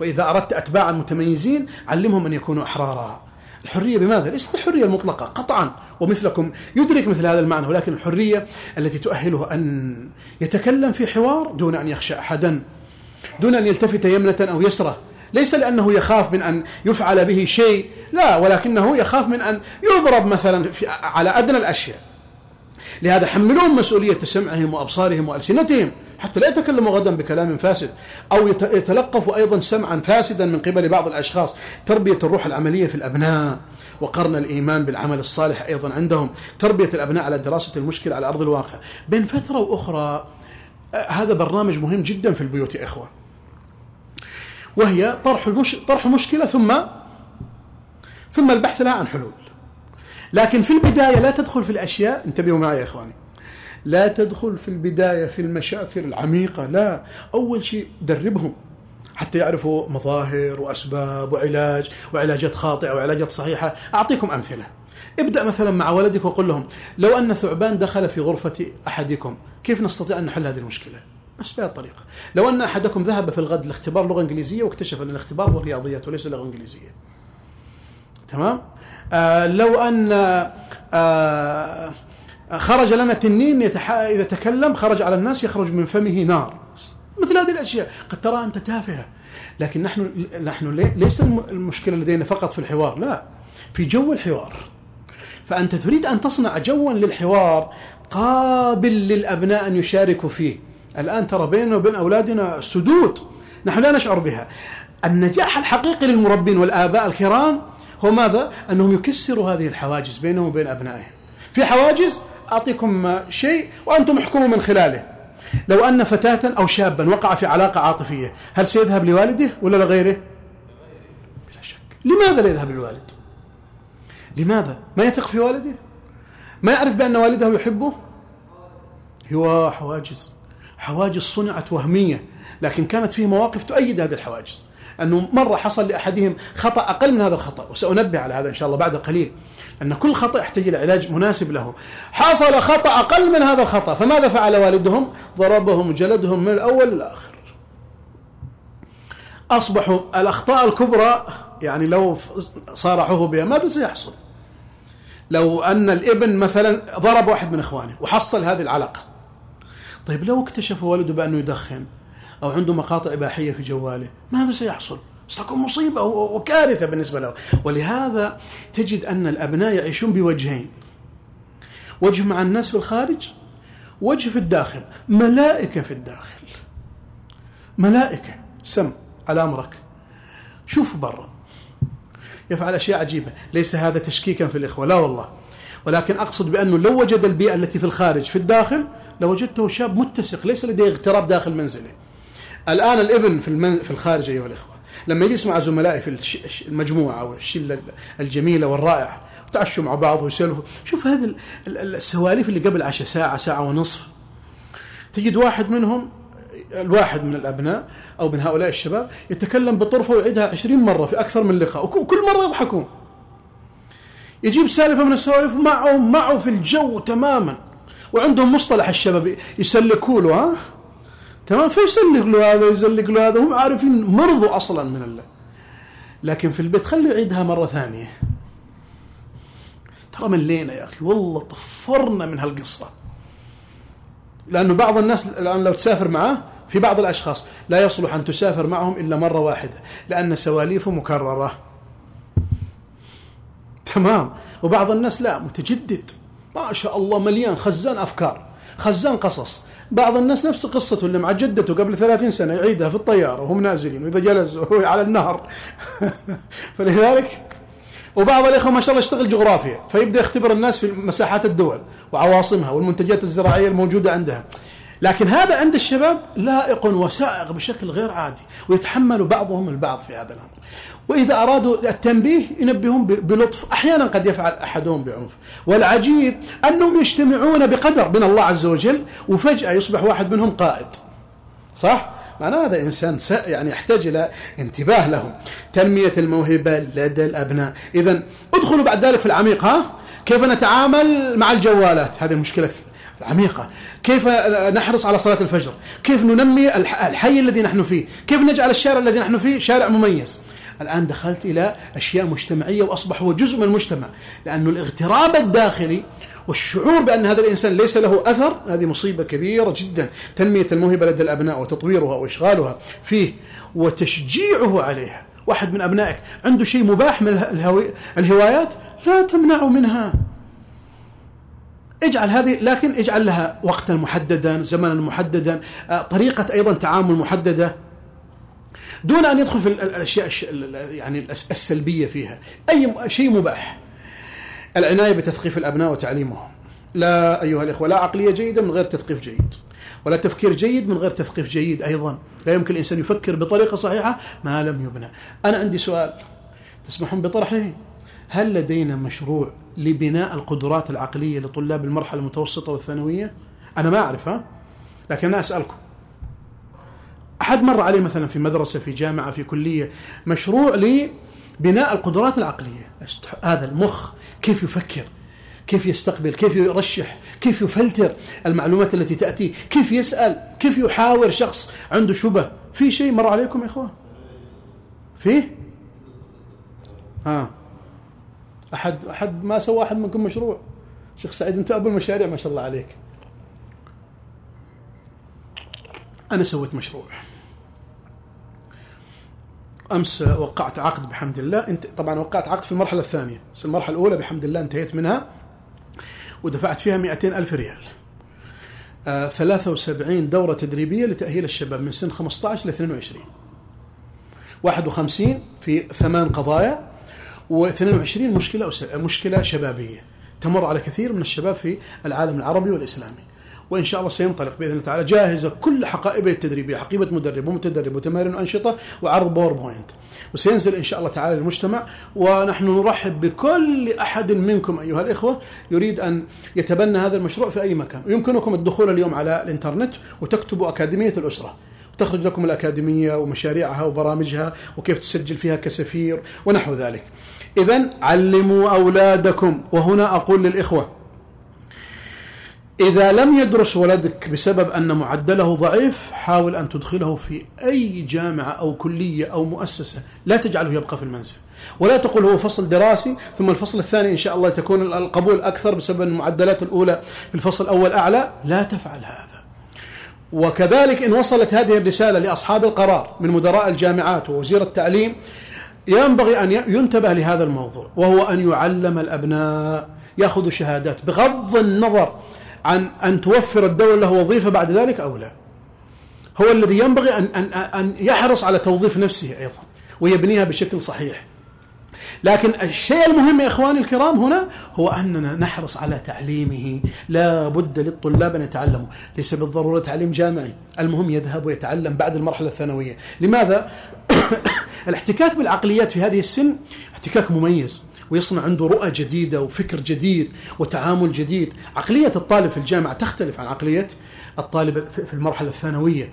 وإذا أردت أتباعا متميزين علمهم أن يكونوا أحرارا. الحرية بماذا؟ ليست الحرية المطلقة قطعا. ومثلكم يدرك مثل هذا المعنى ولكن الحرية التي تؤهله أن يتكلم في حوار دون أن يخشى أحدا دون أن يلتفت يمنة أو يسرة. ليس لأنه يخاف من أن يفعل به شيء لا ولكنه يخاف من أن يضرب مثلا في على أدنى الأشياء. لهذا حملوهم مسؤولية سمعهم وأبصارهم وألسنتهم. حتى لا يتكلموا غدا بكلام فاسد أو يتلقفوا أيضا سمعا فاسدا من قبل بعض الأشخاص. تربية الروح العملية في الأبناء وقرن الإيمان بالعمل الصالح أيضا عندهم. تربية الأبناء على دراسة المشكلة على أرض الواقع. بين فترة وأخرى آه، هذا برنامج مهم جدا في البيوت يا إخوة. وهي طرح المش... طرح مشكلة ثم ثم البحث لها عن حلول. لكن في البداية لا تدخل في الأشياء. انتبهوا معي يا إخواني. لا تدخل في البداية في المشاكل العميقة لا. أول شيء دربهم حتى يعرفوا مظاهر وأسباب وعلاج وعلاجات خاطئة وعلاجات صحيحة. أعطيكم أمثلة. ابدأ مثلا مع ولدك وقل لهم لو أن ثعبان دخل في غرفة أحدكم كيف نستطيع أن نحل هذه المشكلة؟ بس بهذه الطريقة. لو أن أحدكم ذهب في الغد لاختبار لغة إنجليزية واكتشف أن الاختبار هو رياضيات وليس لغة إنجليزية. تمام؟ آه لو أن آه خرج لنا تنين يتح... إذا تكلم خرج على الناس يخرج من فمه نار. مثل هذه الأشياء. قد ترى أنت تافهة. لكن نحن نحن ليس المشكلة لدينا فقط في الحوار لا. في جو الحوار. فأنت تريد أن تصنع جوا للحوار قابل للأبناء أن يشاركوا فيه. الآن ترى بيننا وبين أولادنا سدود. نحن لا نشعر بها. النجاح الحقيقي للمربين والآباء الكرام هو ماذا؟ أنهم يكسروا هذه الحواجز بينهم وبين أبنائهم. في حواجز أعطيكم شيء وأنتم احكموا من خلاله. لو أن فتاة أو شابا وقع في علاقة عاطفية هل سيذهب لوالده ولا لغيره؟ بلا شك. لماذا لا يذهب للوالد؟ لماذا؟ ما يثق في والده؟ ما يعرف بأن والده يحبه؟ هو حواجز. حواجز صنعت وهمية لكن كانت فيه مواقف تؤيد هذه الحواجز. أنه مرة حصل لأحدهم خطأ أقل من هذا الخطأ وسأنبه على هذا إن شاء الله بعد قليل. أن كل خطأ يحتاج إلى علاج مناسب له. حصل خطأ أقل من هذا الخطأ فماذا فعل والدهم؟ ضربهم جلدهم من الأول للآخر أصبحوا الأخطاء الكبرى يعني لو صارحوه بها ماذا سيحصل؟ لو أن الإبن مثلا ضرب واحد من إخوانه وحصل هذه العلاقة. طيب لو اكتشف والده بأنه يدخن أو عنده مقاطع إباحية في جواله ماذا سيحصل؟ ستكون مصيبة وكارثة بالنسبة له. ولهذا تجد أن الأبناء يعيشون بوجهين. وجه مع الناس في الخارج وجه في الداخل. ملائكة في الداخل. ملائكة. سم على أمرك. شوف برا. يفعل أشياء عجيبة. ليس هذا تشكيكا في الإخوة. لا والله. ولكن أقصد بأنه لو وجد البيئة التي في الخارج في الداخل لوجدته شاب متسق ليس لديه اغتراب داخل منزله. الآن الابن في. في الخارج أيها الإخوة. لما يجلس مع زملائي في المجموعة أو الشلة الجميلة والرائعة وتعشوا مع بعض ويسولفوا. شوف هذه السواليف اللي قبل عشاء ساعة ساعة ونصف. تجد واحد منهم الواحد من الأبناء أو من هؤلاء الشباب يتكلم بطرفة ويعيدها عشرين مرة في أكثر من لقاء وكل مرة يضحكون. يجيب سالفة من السوالف معه معه في الجو تماما. وعندهم مصطلح الشباب يسلكوا له ها؟ تمام؟ فيسلق له هذا ويزلق له هذا هم عارفين مرضوا أصلا من الله. لكن في البيت خليه يعيدها مرة ثانية. ترى ملينا يا أخي؟ والله طفرنا من هالقصة. لأنه بعض الناس الآن لو تسافر معاه في بعض الأشخاص لا يصلح أن تسافر معهم إلا مرة واحدة لأن سواليفه مكررة. تمام؟ وبعض الناس لا متجدد. ما شاء الله مليان خزان أفكار خزان قصص. بعض الناس نفس قصته اللي مع جدته قبل ثلاثين سنة يعيدها في الطيارة وهم نازلين وإذا جلسوا على النهر. فلذلك وبعض الإخوة ما شاء الله يشتغل جغرافيا فيبدأ يختبر الناس في مساحات الدول وعواصمها والمنتجات الزراعية الموجودة عندها. لكن هذا عند الشباب لائق وسائق بشكل غير عادي ويتحمل بعضهم البعض في هذا الأمر. وإذا أرادوا التنبيه ينبهون بلطف. أحيانا قد يفعل أحدهم بعنف. والعجيب أنهم يجتمعون بقدر من الله عز وجل وفجأة يصبح واحد منهم قائد. صح؟ معناه هذا إنسان يعني يحتاج إلى انتباه لهم. تنمية الموهبة لدى الأبناء. إذا ادخلوا بعد ذلك في العميق ها كيف نتعامل مع الجوالات؟ هذه المشكلة العميقة. كيف نحرص على صلاة الفجر؟ كيف ننمي الحي الذي نحن فيه؟ كيف نجعل الشارع الذي نحن فيه شارع مميز؟ الآن دخلت إلى أشياء مجتمعية وأصبح هو جزء من المجتمع لأن الاغتراب الداخلي والشعور بأن هذا الإنسان ليس له أثر هذه مصيبة كبيرة جدا. تنمية الموهبة لدى الأبناء وتطويرها وإشغالها فيه وتشجيعه عليها. واحد من أبنائك عنده شيء مباح من الهوايات؟ لا تمنعه منها. اجعل هذه لكن اجعل لها وقتا محددا زمنا محددا آه، طريقة أيضا تعامل محددة. دون أن يدخل في الأشياء يعني السلبية فيها. أي شيء مباح. العناية بتثقيف الأبناء وتعليمهم. لا أيها الإخوة لا عقلية جيدة من غير تثقيف جيد. ولا تفكير جيد من غير تثقيف جيد أيضا. لا يمكن الإنسان يفكر بطريقة صحيحة ما لم يبنى. أنا عندي سؤال. تسمحون بطرحه هل لدينا مشروع لبناء القدرات العقلية لطلاب المرحلة المتوسطة والثانوية؟ أنا ما أعرف ها؟ لكن أنا أسألكم. أحد مر عليه مثلا في مدرسة في جامعة في كلية مشروع لبناء القدرات العقلية. هذا المخ كيف يفكر؟ كيف يستقبل؟ كيف يرشح؟ كيف يفلتر المعلومات التي تأتي؟ كيف يسأل؟ كيف يحاور شخص عنده شبه؟ في شيء مر عليكم يا إخوان؟ فيه ها. أحد أحد ما سوى أحد منكم مشروع؟ شيخ سعيد أنت أبو المشاريع ما شاء الله عليك. أنا سويت مشروع. أمس وقعت عقد بحمد الله. انت طبعا وقعت عقد في المرحلة الثانية. بس المرحلة الأولى بحمد الله انتهيت منها ودفعت فيها 200 ألف ريال. آه 73 دورة تدريبية لتأهيل الشباب من سن 15 ل 22 51 في ثمان قضايا و22 مشكلة مشكلة شبابية. تمر على كثير من الشباب في العالم العربي والإسلامي. وإن شاء الله سينطلق بإذن الله تعالى جاهزة كل حقائبه التدريبيه حقيبة مدرب ومتدرب وتمارين وأنشطة وعرض باوربوينت وسينزل إن شاء الله تعالى للمجتمع ونحن نرحب بكل أحد منكم أيها الإخوة يريد أن يتبنى هذا المشروع في أي مكان. ويمكنكم الدخول اليوم على الإنترنت وتكتبوا أكاديمية الأسرة. تخرج لكم الأكاديمية ومشاريعها وبرامجها وكيف تسجل فيها كسفير ونحو ذلك. إذا علموا أولادكم. وهنا أقول للإخوة إذا لم يدرس ولدك بسبب أن معدله ضعيف حاول أن تدخله في أي جامعة أو كلية أو مؤسسة. لا تجعله يبقى في المنزل. ولا تقول هو فصل دراسي ثم الفصل الثاني إن شاء الله تكون القبول أكثر بسبب المعدلات الأولى في الفصل الأول أعلى. لا تفعل هذا. وكذلك إن وصلت هذه الرسالة لأصحاب القرار من مدراء الجامعات ووزير التعليم ينبغي أن ينتبه لهذا الموضوع وهو أن يعلم الأبناء يأخذوا شهادات بغض النظر عن أن توفر الدولة له وظيفة بعد ذلك أو لا. هو الذي ينبغي أن, أن, أن يحرص على توظيف نفسه أيضا ويبنيها بشكل صحيح. لكن الشيء المهم يا إخواني الكرام هنا هو أننا نحرص على تعليمه. لا بد للطلاب أن يتعلموا. ليس بالضرورة تعليم جامعي. المهم يذهب ويتعلم بعد المرحلة الثانوية. لماذا؟ الاحتكاك بالعقليات في هذه السن احتكاك مميز. ويصنع عنده رؤى جديدة وفكر جديد وتعامل جديد. عقلية الطالب في الجامعة تختلف عن عقلية الطالب في المرحلة الثانوية.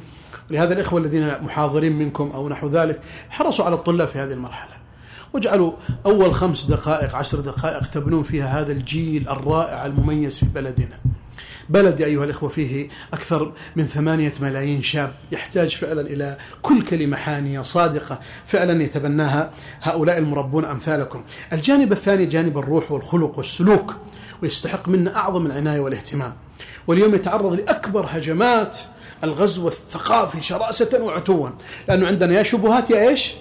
لهذا الإخوة الذين محاضرين منكم أو نحو ذلك حرصوا على الطلاب في هذه المرحلة. واجعلوا أول خمس دقائق عشر دقائق تبنون فيها هذا الجيل الرائع المميز في بلدنا. بلد أيها الإخوة فيه أكثر من ثمانية ملايين شاب يحتاج فعلا إلى كل كلمة حانية صادقة فعلا يتبناها. هؤلاء المربون أمثالكم. الجانب الثاني جانب الروح والخلق والسلوك ويستحق منا أعظم العناية والاهتمام. واليوم يتعرض لأكبر هجمات الغزو الثقافي شراسة وعتوا. لأنه عندنا يا شبهات يا إيش؟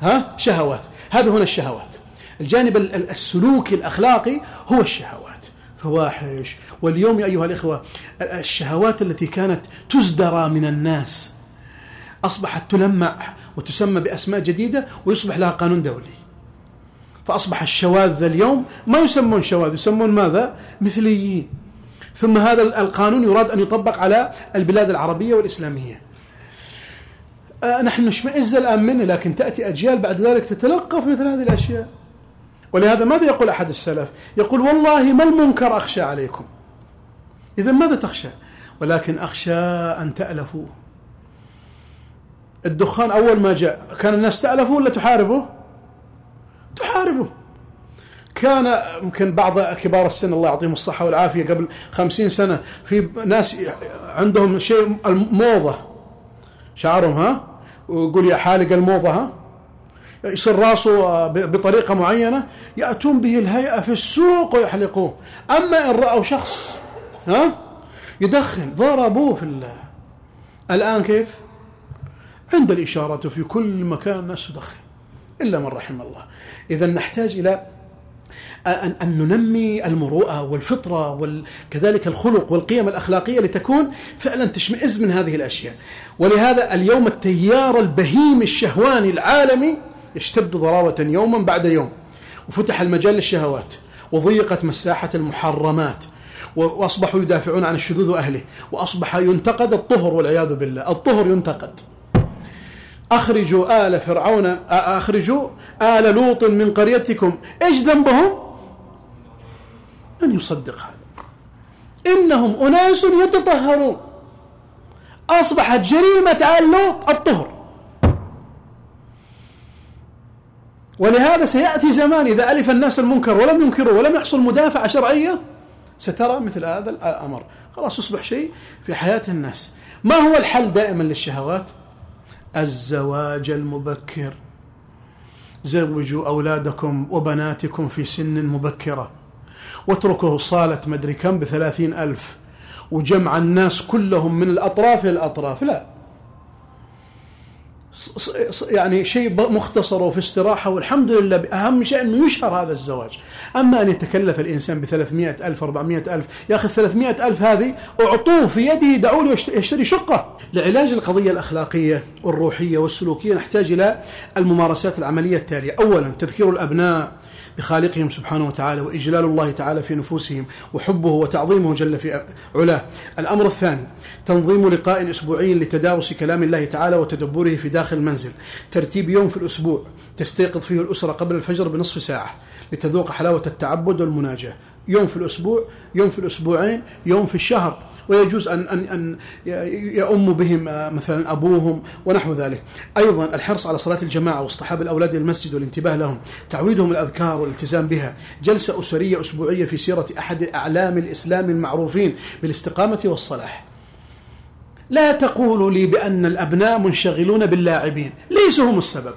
ها؟ شهوات. هذا هنا الشهوات. الجانب السلوكي الأخلاقي هو الشهوات. فواحش واليوم أيها الإخوة الشهوات التي كانت تزدرى من الناس أصبحت تلمع وتسمى بأسماء جديدة ويصبح لها قانون دولي. فأصبح الشواذ اليوم ما يسمون شواذ يسمون ماذا؟ مثليين. ثم هذا القانون يراد أن يطبق على البلاد العربية والإسلامية. آه نحن نشمئز الآن منه لكن تأتي أجيال بعد ذلك تتلقف مثل هذه الأشياء. ولهذا ماذا يقول أحد السلف؟ يقول والله ما المنكر أخشى عليكم. إذا ماذا تخشى؟ ولكن أخشى أن تألفوا الدخان أول ما جاء كان الناس تألفه ولا تحاربه؟ تحاربه. كان يمكن بعض كبار السن الله يعطيهم الصحة والعافية قبل خمسين سنة في ناس عندهم شيء الموضة. شعرهم ها؟ ويقول يا حالق الموضة ها؟ يصير راسه بطريقة معينة يأتون به الهيئة في السوق ويحلقوه. أما إن رأوا شخص ها؟ يدخن. ضربوه في الله الآن كيف؟ عند الإشارة في كل مكان الناس تدخن إلا من رحم الله. إذا نحتاج إلى أن, أن ننمي المروءة والفطرة وكذلك الخلق والقيم الأخلاقية لتكون فعلا تشمئز من هذه الأشياء. ولهذا اليوم التيار البهيم الشهواني العالمي يشتد ضراوة يوما بعد يوم. وفتح المجال للشهوات وضيقت مساحة المحرمات. وأصبحوا يدافعون عن الشذوذ وأهله. وأصبح ينتقد الطهر والعياذ بالله. الطهر ينتقد. أخرجوا آل فرعون أخرجوا آل لوط من قريتكم. إيش ذنبهم؟ من يصدق هذا. إنهم أناس يتطهرون. أصبحت جريمة آل لوط الطهر. ولهذا سيأتي زمان إذا ألف الناس المنكر ولم ينكروا ولم يحصل مدافعة شرعية سترى مثل هذا الأمر. خلاص يصبح شيء في حياة الناس. ما هو الحل دائما للشهوات؟ الزواج المبكر. زوجوا أولادكم وبناتكم في سن مبكرة. واتركوا صالة مدري كم بثلاثين ألف. وجمع الناس كلهم من الأطراف إلى الأطراف. لا يعني شيء مختصر وفي استراحة والحمد لله أهم شيء أنه يشهر هذا الزواج. أما أن يتكلف الإنسان ب ألف 400 ألف يا أخي 300 ألف هذه أعطوه في يده دعوا له يشتري شقة. لعلاج القضية الأخلاقية والروحية والسلوكية نحتاج إلى الممارسات العملية التالية. أولا تذكير الأبناء. بخالقهم سبحانه وتعالى وإجلال الله تعالى في نفوسهم وحبه وتعظيمه جل في علاه. الأمر الثاني تنظيم لقاء أسبوعي لتدارس كلام الله تعالى وتدبره في داخل المنزل. ترتيب يوم في الأسبوع تستيقظ فيه الأسرة قبل الفجر بنصف ساعة لتذوق حلاوة التعبد والمناجاة. يوم في الأسبوع يوم في الأسبوعين يوم في الشهر. ويجوز أن أن أن يؤم بهم آه، مثلا أبوهم ونحو ذلك. أيضا الحرص على صلاة الجماعة واصطحاب الأولاد إلى المسجد والانتباه لهم تعويدهم الأذكار والالتزام بها. جلسة أسرية أسبوعية في سيرة أحد أعلام الإسلام المعروفين بالاستقامة والصلاح. لا تقولوا لي بأن الأبناء منشغلون باللاعبين ليسوا هم السبب.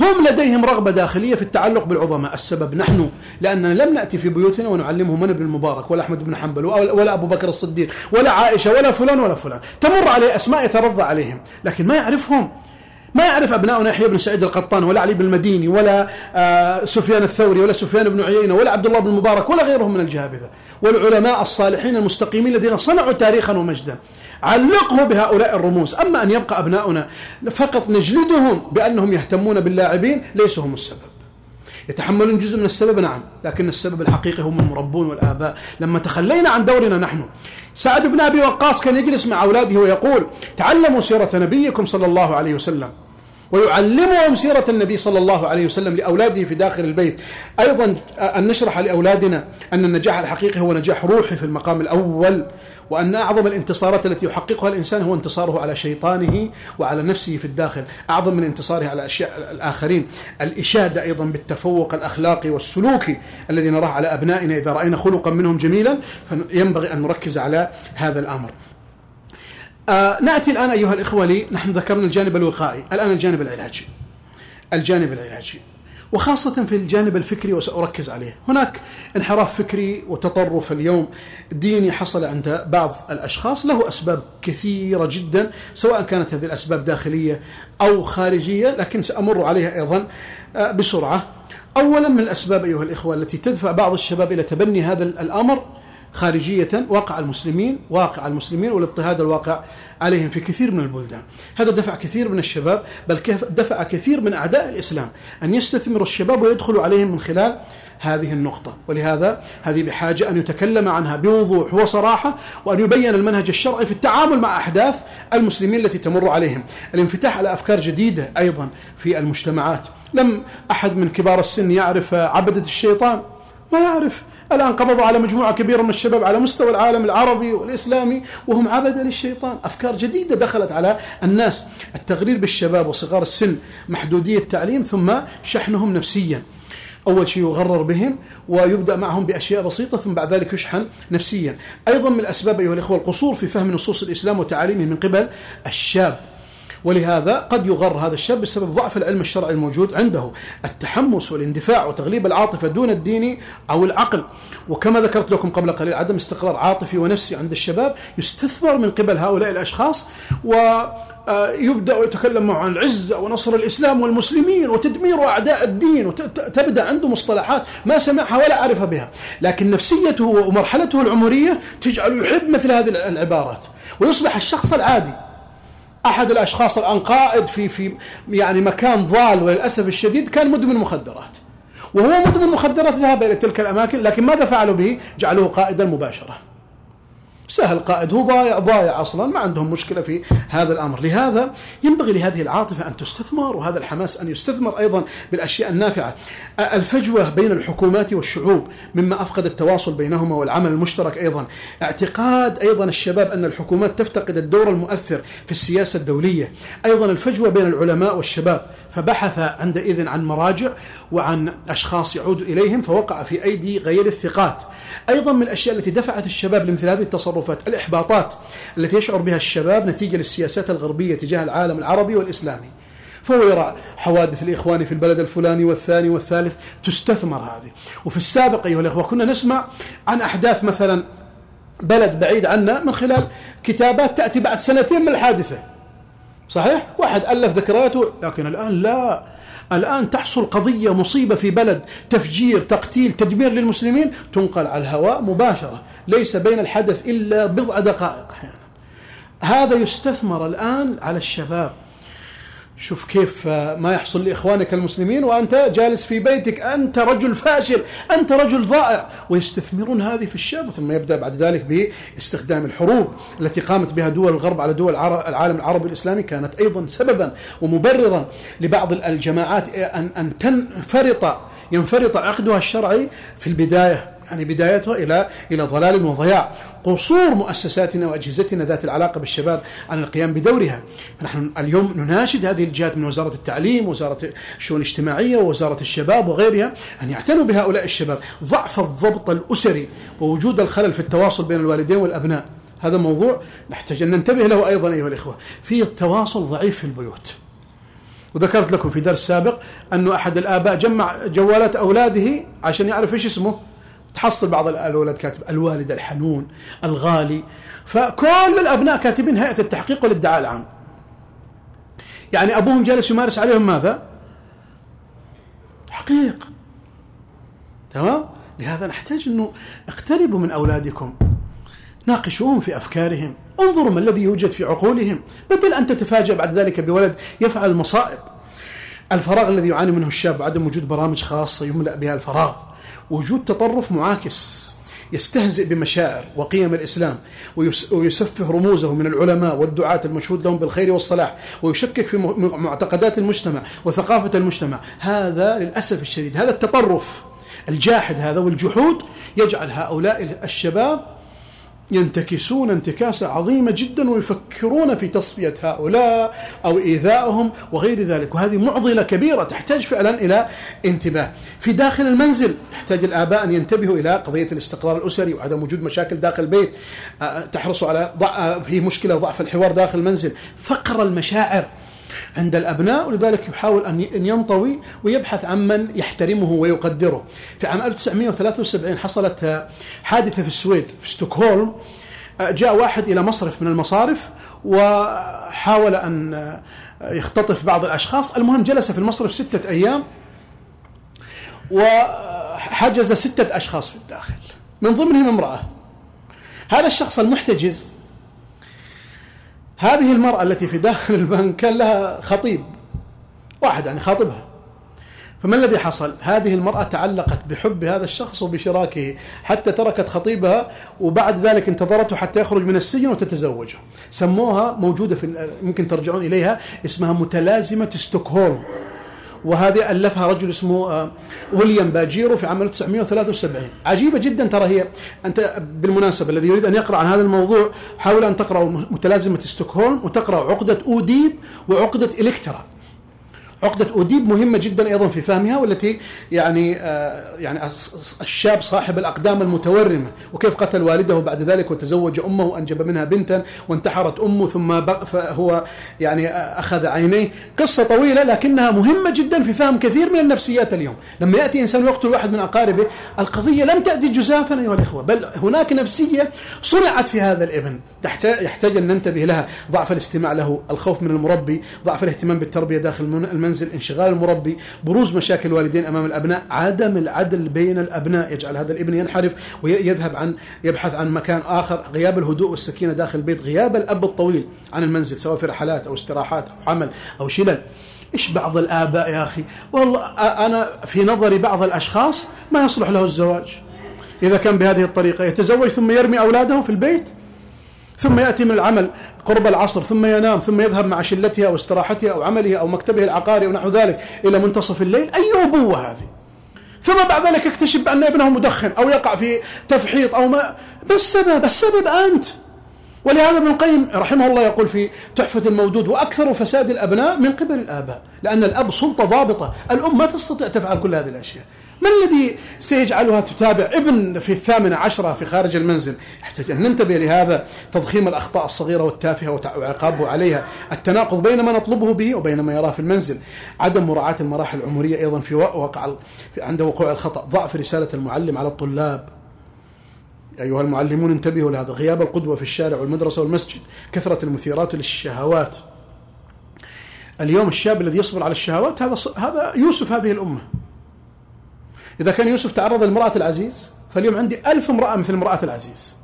هم لديهم رغبة داخلية في التعلق بالعظماء. السبب نحن لأننا لم نأتي في بيوتنا ونعلمهم من ابن المبارك ولا أحمد بن حنبل ولا أبو بكر الصديق ولا عائشة ولا فلان ولا فلان. تمر عليه أسماء يترضى عليهم لكن ما يعرفهم. ما يعرف أبناؤنا يحيى بن سعيد القطان ولا علي بن المديني ولا آه، سفيان الثوري ولا سفيان بن عيينة ولا عبد الله بن المبارك ولا غيرهم من الجهابذة. والعلماء الصالحين المستقيمين الذين صنعوا تاريخا ومجدا. علقه بهؤلاء الرموز. أما أن يبقى أبناؤنا فقط نجلدهم بأنهم يهتمون باللاعبين ليسوا هم السبب. يتحملون جزء من السبب نعم لكن السبب الحقيقي هم المربون والآباء. لما تخلينا عن دورنا نحن سعد بن أبي وقاص كان يجلس مع أولاده ويقول تعلموا سيرة نبيكم صلى الله عليه وسلم ويعلمهم سيرة النبي صلى الله عليه وسلم لأولاده في داخل البيت. أيضا أن نشرح لأولادنا أن النجاح الحقيقي هو نجاح روحي في المقام الأول وأن أعظم الانتصارات التي يحققها الإنسان هو انتصاره على شيطانه وعلى نفسه في الداخل. أعظم من انتصاره على أشياء الآخرين. الإشادة أيضا بالتفوق الأخلاقي والسلوكي الذي نراه على أبنائنا إذا رأينا خلقا منهم جميلا فينبغي أن نركز على هذا الأمر. آه نأتي الآن أيها الإخوة لي نحن ذكرنا الجانب الوقائي. الآن الجانب العلاجي. الجانب العلاجي. وخاصة في الجانب الفكري وسأركز عليه. هناك انحراف فكري وتطرف اليوم. ديني حصل عند بعض الأشخاص. له أسباب كثيرة جدا سواء كانت هذه الأسباب داخلية أو خارجية لكن سأمر عليها أيضا آه، بسرعة. أولا من الأسباب أيها الإخوة التي تدفع بعض الشباب إلى تبني هذا الأمر خارجية واقع المسلمين واقع المسلمين والاضطهاد الواقع عليهم في كثير من البلدان. هذا دفع كثير من الشباب بل دفع كثير من أعداء الإسلام أن يستثمروا الشباب ويدخلوا عليهم من خلال هذه النقطة. ولهذا هذه بحاجة أن يتكلم عنها بوضوح وصراحة وأن يبين المنهج الشرعي في التعامل مع أحداث المسلمين التي تمر عليهم. الانفتاح على أفكار جديدة أيضا في المجتمعات. لم أحد من كبار السن يعرف عبدة الشيطان؟ ما يعرف. الآن قبضوا على مجموعة كبيرة من الشباب على مستوى العالم العربي والإسلامي وهم عبدا للشيطان. أفكار جديدة دخلت على الناس. التغرير بالشباب وصغار السن محدودية التعليم ثم شحنهم نفسيا. أول شيء يغرر بهم ويبدأ معهم بأشياء بسيطة ثم بعد ذلك يشحن نفسيا. أيضا من الأسباب أيها الإخوة القصور في فهم نصوص الإسلام وتعاليمه من قبل الشاب. ولهذا قد يغر هذا الشاب بسبب ضعف العلم الشرعي الموجود عنده. التحمس والاندفاع وتغليب العاطفة دون الدين أو العقل. وكما ذكرت لكم قبل قليل عدم استقرار عاطفي ونفسي عند الشباب يستثمر من قبل هؤلاء الأشخاص و آه، يبدأ يتكلم عن العزه ونصر الإسلام والمسلمين وتدمير أعداء الدين وتبدا عنده مصطلحات ما سمعها ولا عرف بها، لكن نفسيته ومرحلته العمرية تجعله يحب مثل هذه العبارات، ويصبح الشخص العادي. أحد الأشخاص الان قائد في في يعني مكان ضال وللأسف الشديد كان مدمن مخدرات وهو مدمن مخدرات ذهب إلى تلك الأماكن لكن ماذا فعلوا به؟ جعلوه قائدا مباشرة سهل قائد هو ضايع ضايع أصلا ما عندهم مشكلة في هذا الأمر، لهذا ينبغي لهذه العاطفة أن تستثمر وهذا الحماس أن يستثمر أيضا بالأشياء النافعة. الفجوة بين الحكومات والشعوب مما أفقد التواصل بينهما والعمل المشترك أيضا. اعتقاد أيضا الشباب أن الحكومات تفتقد الدور المؤثر في السياسة الدولية. أيضا الفجوة بين العلماء والشباب فبحث عندئذ عن مراجع وعن أشخاص يعود إليهم فوقع في أيدي غير الثقات. أيضا من الأشياء التي دفعت الشباب لمثل هذه التصرفات الإحباطات التي يشعر بها الشباب نتيجة للسياسات الغربية تجاه العالم العربي والإسلامي. فهو يرى حوادث الإخوان في البلد الفلاني والثاني والثالث تستثمر هذه. وفي السابق أيها الأخوة كنا نسمع عن أحداث مثلا بلد بعيد عنا من خلال كتابات تأتي بعد سنتين من الحادثة. صحيح؟ واحد ألف ذكرياته لكن الآن لا. الآن تحصل قضية مصيبة في بلد تفجير تقتيل تدمير للمسلمين تنقل على الهواء مباشرة. ليس بين الحدث إلا بضع دقائق أحيانا. هذا يستثمر الآن على الشباب. شوف كيف ما يحصل لإخوانك المسلمين وأنت جالس في بيتك. أنت رجل فاشل أنت رجل ضائع. ويستثمرون هذه في الشاب ثم يبدأ بعد ذلك باستخدام الحروب التي قامت بها دول الغرب على دول العالم العربي الإسلامي كانت أيضا سببا ومبررا لبعض الجماعات أن أن تنفرط ينفرط عقدها الشرعي في البداية يعني بدايتها إلى إلى ضلال وضياع. قصور مؤسساتنا وأجهزتنا ذات العلاقة بالشباب عن القيام بدورها. فنحن اليوم نناشد هذه الجهات من وزارة التعليم وزارة الشؤون الاجتماعية ووزارة الشباب وغيرها أن يعتنوا بهؤلاء الشباب. ضعف الضبط الأسري ووجود الخلل في التواصل بين الوالدين والأبناء. هذا موضوع نحتاج أن ننتبه له أيضا أيها الإخوة. في التواصل ضعيف في البيوت. وذكرت لكم في درس سابق انه أحد الآباء جمع جوالات أولاده عشان يعرف إيش اسمه. تحصل بعض الاولاد كاتب الوالد الحنون الغالي. فكل الأبناء كاتبين هيئة التحقيق والادعاء العام. يعني أبوهم جالس يمارس عليهم ماذا؟ تحقيق. تمام؟ لهذا نحتاج إنه اقتربوا من أولادكم. ناقشوهم في أفكارهم. انظروا ما الذي يوجد في عقولهم. بدل أن تتفاجأ بعد ذلك بولد يفعل المصائب الفراغ الذي يعاني منه الشاب وعدم وجود برامج خاصة يملأ بها الفراغ. وجود تطرف معاكس يستهزئ بمشاعر وقيم الإسلام ويسفه رموزه من العلماء والدعاة المشهود لهم بالخير والصلاح ويشكك في معتقدات المجتمع وثقافة المجتمع. هذا للأسف الشديد هذا التطرف الجاحد هذا والجحود يجعل هؤلاء الشباب ينتكسون انتكاسة عظيمة جدا ويفكرون في تصفية هؤلاء أو إيذائهم وغير ذلك. وهذه معضلة كبيرة تحتاج فعلا إلى انتباه. في داخل المنزل يحتاج الآباء أن ينتبهوا إلى قضية الاستقرار الأسري وعدم وجود مشاكل داخل البيت. تحرصوا على ضع في مشكلة ضعف الحوار داخل المنزل. فقر المشاعر. عند الأبناء ولذلك يحاول أن ينطوي ويبحث عن من يحترمه ويقدره. في عام 1973 حصلت حادثة في السويد في ستوكهولم. جاء واحد إلى مصرف من المصارف وحاول أن يختطف بعض الأشخاص. المهم جلس في المصرف ستة أيام وحجز ستة أشخاص في الداخل من ضمنهم امرأة. هذا الشخص المحتجز هذه المرأة التي في داخل البنك كان لها خطيب واحد يعني خاطبها فما الذي حصل؟ هذه المرأة تعلقت بحب هذا الشخص وبشراكه حتى تركت خطيبها وبعد ذلك انتظرته حتى يخرج من السجن وتتزوجه. سموها موجودة في ممكن ترجعون إليها اسمها متلازمة ستوكهولم. وهذه ألفها رجل اسمه آه، ويليام باجيرو في عام 1973 عجيبة جدا ترى هي. أنت بالمناسبة الذي يريد أن يقرأ عن هذا الموضوع حاول أن تقرأ متلازمة ستوكهولم وتقرأ عقدة أوديب وعقدة إلكترا عقدة أوديب مهمة جدا أيضا في فهمها والتي يعني آه يعني الشاب صاحب الأقدام المتورمة وكيف قتل والده بعد ذلك وتزوج أمه وأنجب منها بنتا وانتحرت أمه ثم هو يعني أخذ عينيه. قصة طويلة لكنها مهمة جدا في فهم كثير من النفسيات اليوم. لما يأتي إنسان يقتل واحد من أقاربه القضية لم تأتي جزافا أيها الإخوة بل هناك نفسية صنعت في هذا الإبن. يحتاج أن ننتبه لها. ضعف الاستماع له الخوف من المربي ضعف الاهتمام بالتربية داخل المنزل. انشغال المربي بروز مشاكل الوالدين أمام الأبناء عدم العدل بين الأبناء يجعل هذا الابن ينحرف ويذهب عن يبحث عن مكان آخر غياب الهدوء والسكينة داخل البيت غياب الأب الطويل عن المنزل سواء في رحلات أو استراحات أو عمل أو شلل. إيش بعض الآباء يا أخي؟ والله أنا في نظري بعض الأشخاص ما يصلح له الزواج. إذا كان بهذه الطريقة يتزوج ثم يرمي اولاده في البيت؟ ثم يأتي من العمل قرب العصر ثم ينام ثم يذهب مع شلتها أو استراحتها أو عملها أو مكتبه العقاري ونحو ذلك إلى منتصف الليل. أي أبوة هذه؟ ثم بعد ذلك يكتشف بأن ابنه مدخن أو يقع في تفحيط أو ما. بالسبب السبب أنت. ولهذا ابن القيم رحمه الله يقول في تحفة المودود وأكثر فساد الأبناء من قبل الآباء لأن الأب سلطة ضابطة الأم ما تستطيع تفعل كل هذه الأشياء. ما الذي سيجعلها تتابع ابن في الثامنة عشرة في خارج المنزل؟ يحتاج أن ننتبه لهذا تضخيم الأخطاء الصغيرة والتافهة وعقابه عليها. التناقض بين ما نطلبه به وبين ما يراه في المنزل. عدم مراعاة المراحل العمرية أيضا في وقع عند وقوع الخطأ. ضعف رسالة المعلم على الطلاب. أيها المعلمون انتبهوا لهذا. غياب القدوة في الشارع والمدرسة والمسجد. كثرة المثيرات للشهوات. اليوم الشاب الذي يصبر على الشهوات هذا هذا يوسف هذه الأمة. إذا كان يوسف تعرض لامرأة العزيز فاليوم عندي ألف امرأة مثل امرأة العزيز.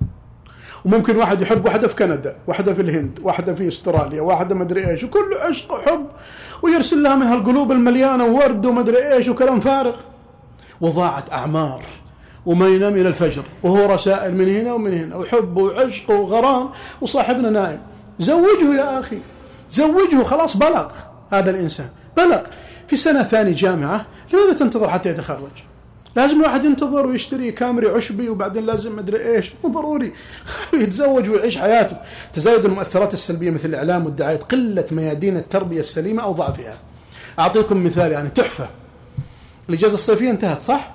وممكن واحد يحب واحدة في كندا واحدة في الهند واحدة في أستراليا واحدة مدري إيش وكله عشق وحب ويرسل لها من هالقلوب المليانة وورد ومدري إيش وكلام فارغ. وضاعت أعمار وما ينام إلى الفجر وهو رسائل من هنا ومن هنا وحب وعشق وغرام وصاحبنا نائم. زوجه يا أخي زوجه خلاص بلغ هذا الإنسان بلغ. في سنة ثاني جامعة لماذا تنتظر حتى يتخرج؟ لازم الواحد ينتظر ويشتري كامري عشبي وبعدين لازم مدري إيش. مو ضروري. يتزوج ويعيش حياته. تزايد المؤثرات السلبية مثل الإعلام والدعايات قلة ميادين التربية السليمة أو ضعفها. أعطيكم مثال يعني. تحفة. الإجازة الصيفية انتهت صح؟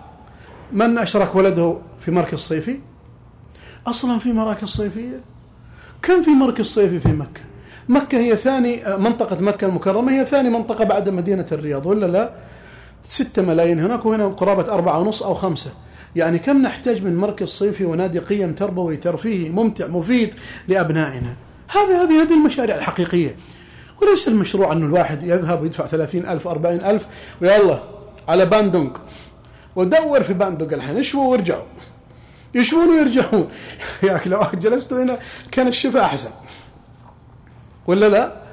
من أشرك ولده في مركز صيفي؟ أصلا في مراكز صيفية. كم في مركز صيفي في مكة؟ مكة هي ثاني منطقة مكة المكرمة هي ثاني منطقة بعد مدينة الرياض ولا لا؟ ستة ملايين هناك وهنا قرابة أربعة ونص أو خمسة. يعني كم نحتاج من مركز صيفي ونادي قيم تربوي ترفيهي ممتع مفيد لأبنائنا؟ هذه هذه هذه المشاريع الحقيقية. وليس المشروع أنه الواحد يذهب ويدفع ثلاثين ألف أربعين ألف. ويلا على باندونج. ودور في باندونج الحين. اشووا وارجعوا. يشوون ويرجعون. يا أخي لو جلستوا هنا كان الشفاء أحسن. ولا لا؟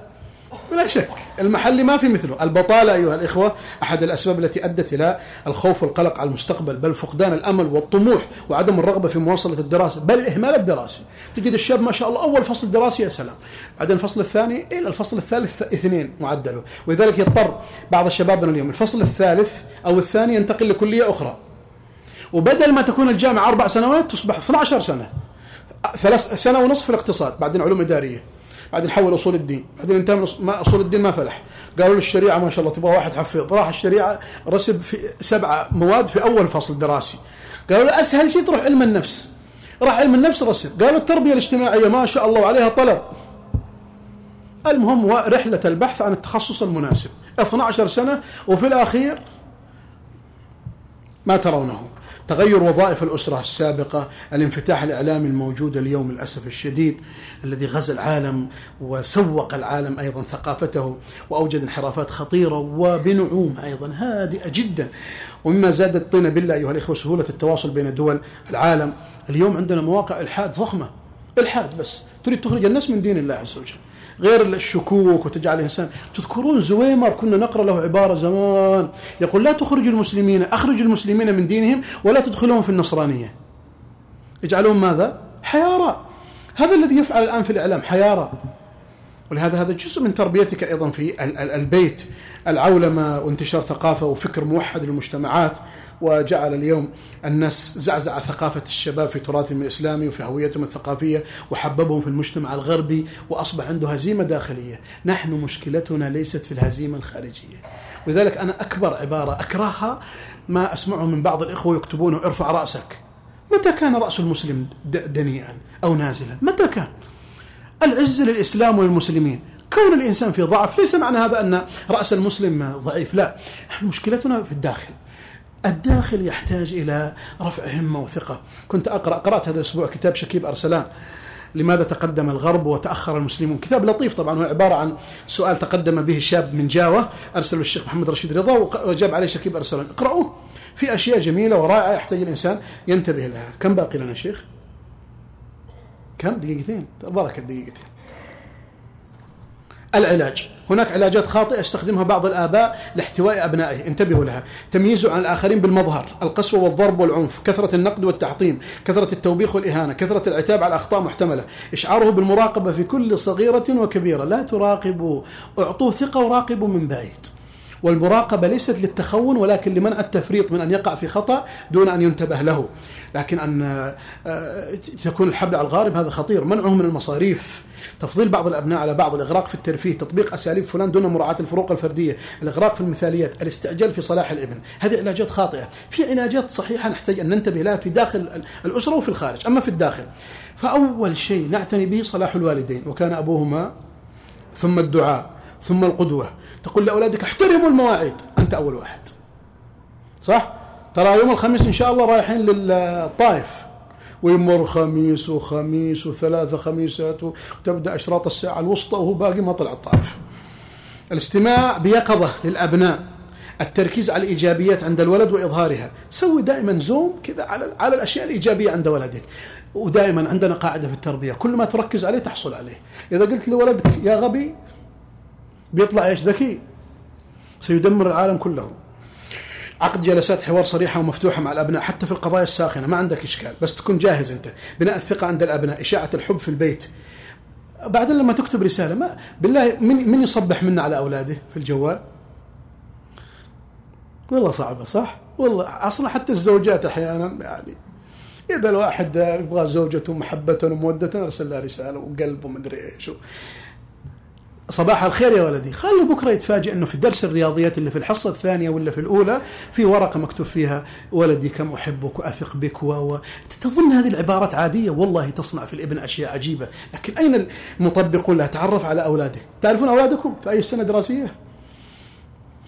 بلا شك. المحلي ما في مثله. البطالة أيها الإخوة أحد الأسباب التي أدت إلى الخوف والقلق على المستقبل بل فقدان الأمل والطموح وعدم الرغبة في مواصلة الدراسة بل الإهمال الدراسي تجد الشاب ما شاء الله أول فصل دراسي يا سلام. بعدين الفصل الثاني إلى الفصل الثالث اثنين معدله. ولذلك يضطر بعض الشباب اليوم. الفصل الثالث أو الثاني ينتقل لكلية أخرى. وبدل ما تكون الجامعة أربع سنوات تصبح 12 سنة. ثلاث سنة ونصف في الاقتصاد بعدين علوم إدارية. بعدين حول أصول الدين. بعدين انتهى من أصول الدين ما فلح. قالوا له الشريعة ما شاء الله تبغى واحد حفيظ. راح الشريعة رسب في سبعه مواد في أول فصل دراسي. قالوا له أسهل شيء تروح علم النفس. راح علم النفس رسب. قالوا التربية الاجتماعية ما شاء الله وعليها طلب. المهم رحلة البحث عن التخصص المناسب. 12 سنة وفي الأخير ما ترونه. تغير وظائف الأسرة السابقة الانفتاح الإعلامي الموجود اليوم للأسف الشديد الذي غزا العالم وسوق العالم أيضا ثقافته وأوجد انحرافات خطيرة وبنعوم أيضا هادئة جدا. ومما زاد الطين بالله أيها الإخوة سهولة التواصل بين دول العالم اليوم عندنا مواقع إلحاد ضخمة إلحاد بس تريد تخرج الناس من دين الله عز وجل. غير الشكوك وتجعل الإنسان. تذكرون زويمر كنا نقرأ له عبارة زمان. يقول لا تخرج المسلمين أخرج المسلمين من دينهم ولا تدخلهم في النصرانية. يجعلون ماذا؟ حيارى هذا الذي يفعل الآن في الإعلام حيارى ولهذا هذا جزء من تربيتك أيضا في البيت. العولمة وانتشار ثقافة وفكر موحد للمجتمعات. وجعل اليوم الناس زعزع ثقافة الشباب في تراثهم الإسلامي وفي هويتهم الثقافية وحببهم في المجتمع الغربي وأصبح عنده هزيمة داخلية. نحن مشكلتنا ليست في الهزيمة الخارجية. ولذلك أنا أكبر عبارة أكرهها ما أسمعه من بعض الإخوة يكتبونه ارفع رأسك. متى كان رأس المسلم دنيئا أو نازلا؟ متى كان؟ العز للإسلام وللمسلمين كون الإنسان في ضعف ليس معنى هذا أن رأس المسلم ضعيف. لا مشكلتنا في الداخل. الداخل يحتاج إلى رفع همة وثقة. كنت أقرأ قرأت هذا الأسبوع كتاب شكيب أرسلان لماذا تقدم الغرب وتأخر المسلمون؟ كتاب لطيف طبعا هو عبارة عن سؤال تقدم به شاب من جاوة أرسله الشيخ محمد رشيد رضا وجاب عليه شكيب أرسلان. اقرأوه. في أشياء جميلة ورائعة يحتاج الإنسان ينتبه لها. كم باقي لنا شيخ؟ كم؟ دقيقتين. بركة دقيقتين العلاج. هناك علاجات خاطئة يستخدمها بعض الآباء لاحتواء أبنائه. انتبهوا لها. تمييزه عن الآخرين بالمظهر. القسوة والضرب والعنف كثرة النقد والتحطيم كثرة التوبيخ والإهانة كثرة العتاب على أخطاء محتملة. إشعاره بالمراقبة في كل صغيرة وكبيرة. لا تراقبوا. أعطوه ثقة وراقبوا من بعيد. والمراقبة ليست للتخون ولكن لمنع التفريط من أن يقع في خطأ دون أن ينتبه له. لكن أن آه، تكون الحبل على الغارب هذا خطير. منعه من المصاريف. تفضيل بعض الأبناء على بعض الإغراق في الترفيه تطبيق أساليب فلان دون مراعاة الفروق الفردية الإغراق في المثاليات الاستعجال في صلاح الابن. هذه علاجات خاطئة. في علاجات صحيحة نحتاج أن ننتبه لها في داخل الأسرة وفي الخارج. أما في الداخل فأول شيء نعتني به صلاح الوالدين وكان أبوهما ثم الدعاء ثم القدوة. تقول لأولادك احترموا المواعيد. أنت أول واحد. صح؟ ترى يوم الخميس إن شاء الله رايحين للطائف. ويمر خميس وخميس وثلاثة خميسات وتبدأ أشراط الساعة الوسطى وهو باقي ما طلع الطائف. الاستماع بيقظة للأبناء التركيز على الإيجابيات عند الولد وإظهارها. سوي دائما زوم كذا على, على الأشياء الإيجابية عند ولدك. ودائما عندنا قاعدة في التربية كل ما تركز عليه تحصل عليه. إذا قلت لولدك يا غبي بيطلع إيش ذكي؟ سيدمر العالم كله. عقد جلسات حوار صريحة ومفتوحة مع الأبناء حتى في القضايا الساخنة ما عندك إشكال بس تكون جاهز أنت. بناء الثقة عند الأبناء إشاعة الحب في البيت. بعدين لما تكتب رسالة ما بالله من من يصبح منا على أولاده في الجوال؟ والله صعبة صح؟ والله أصلا حتى الزوجات أحيانا يعني إذا الواحد يبغى زوجته محبه وموده أرسل لها رسالة وقلب ومدري إيش. صباح الخير يا ولدي. خلي بكرة يتفاجئ أنه في درس الرياضيات اللي في الحصة الثانية ولا في الأولى في ورقة مكتوب فيها ولدي كم أحبك وأثق بك و تظن هذه العبارات عادية؟ والله تصنع في الابن أشياء عجيبة. لكن أين المطبقون؟ لها تعرف على أولادك. تعرفون أولادكم في أي سنة دراسية؟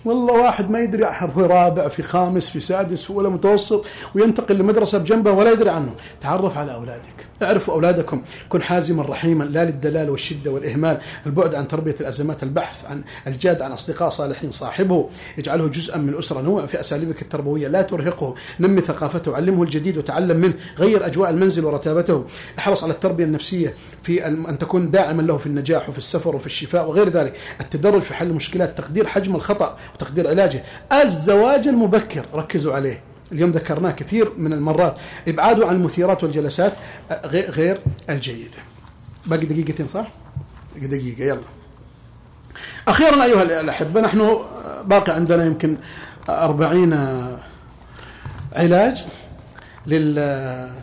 والله واحد ما يدري هو رابع في خامس في سادس في أولى متوسط وينتقل لمدرسة بجنبه ولا يدري عنه. تعرف على أولادك. اعرفوا أولادكم. كن حازما رحيما لا للدلال والشدة والإهمال البعد عن تربية الأزمات البحث عن الجاد عن أصدقاء صالحين صاحبه. اجعله جزءا من الأسرة. نوع في أساليبك التربوية. لا ترهقه. نمي ثقافته. علمه الجديد وتعلم منه. غير أجواء المنزل ورتابته. احرص على التربية النفسية في ان تكون داعما له في النجاح وفي السفر وفي الشفاء وغير ذلك. التدرج في حل المشكلات تقدير حجم الخطأ وتقدير علاجه. الزواج المبكر ركزوا عليه. اليوم ذكرناه كثير من المرات. ابعاده عن المثيرات والجلسات غير الجيده باقي دقيقتين صح؟ دقيقة يلا. أخيرا أيها الأحبة نحن باقي عندنا يمكن أربعين علاج لل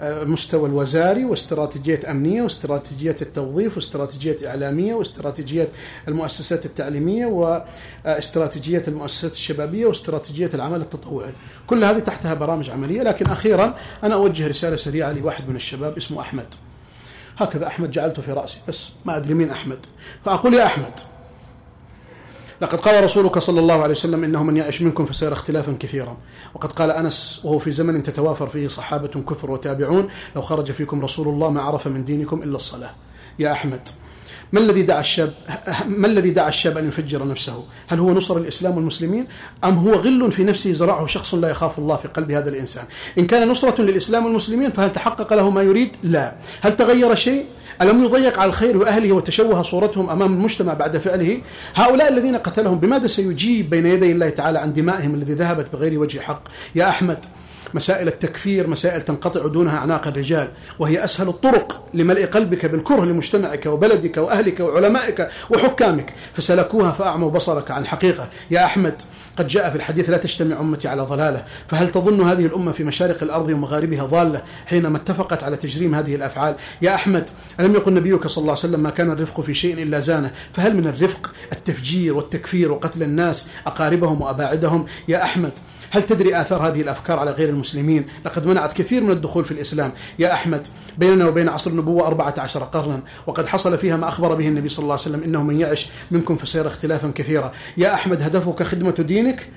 المستوى الوزاري واستراتيجية أمنية واستراتيجية التوظيف واستراتيجية إعلامية واستراتيجية المؤسسات التعليمية واستراتيجية المؤسسات الشبابية واستراتيجية العمل التطوعي. كل هذه تحتها برامج عملية لكن أخيرا أنا أوجه رسالة سريعة لواحد من الشباب اسمه أحمد. هكذا أحمد جعلته في رأسي بس ما أدري مين أحمد. فأقول يا أحمد لقد قال رسولك صلى الله عليه وسلم إنه من يعش منكم فسيرى اختلافا كثيرا وقد قال أنس وهو في زمن تتوافر فيه صحابة كثر وتابعون لو خرج فيكم رسول الله ما عرف من دينكم إلا الصلاة يا أحمد ما الذي دعا الشاب ما الذي دعا الشاب أن يفجر نفسه؟ هل هو نصر الإسلام والمسلمين أم هو غل في نفسه زرعه شخص لا يخاف الله في قلب هذا الإنسان؟ إن كان نصرة للإسلام والمسلمين فهل تحقق له ما يريد؟ لا. هل تغير شيء؟ ألم يضيق على الخير وأهله وتشوه صورتهم أمام المجتمع بعد فعله؟ هؤلاء الذين قتلهم بماذا سيجيب بين يدي الله تعالى عن دمائهم الذي ذهبت بغير وجه حق؟ يا أحمد مسائل التكفير مسائل تنقطع دونها أعناق الرجال وهي أسهل الطرق لملء قلبك بالكره لمجتمعك وبلدك وأهلك وعلمائك وحكامك فسلكوها فأعموا بصرك عن حقيقة. يا أحمد قد جاء في الحديث لا تجتمع أمتي على ضلالة فهل تظن هذه الأمة في مشارق الأرض ومغاربها ضالة حينما اتفقت على تجريم هذه الأفعال؟ يا أحمد ألم يقل نبيك صلى الله عليه وسلم ما كان الرفق في شيء إلا زانه؟ فهل من الرفق التفجير والتكفير وقتل الناس أقاربهم وأباعدهم؟ يا أحمد هل تدري آثار هذه الأفكار على غير المسلمين؟ لقد منعت كثير من الدخول في الإسلام. يا أحمد بيننا وبين عصر النبوة أربعة عشر قرنا وقد حصل فيها ما أخبر به النبي صلى الله عليه وسلم إنه من يعش منكم فسيرى اختلافا كثيرا. يا أحمد هدفك خدمة دينك؟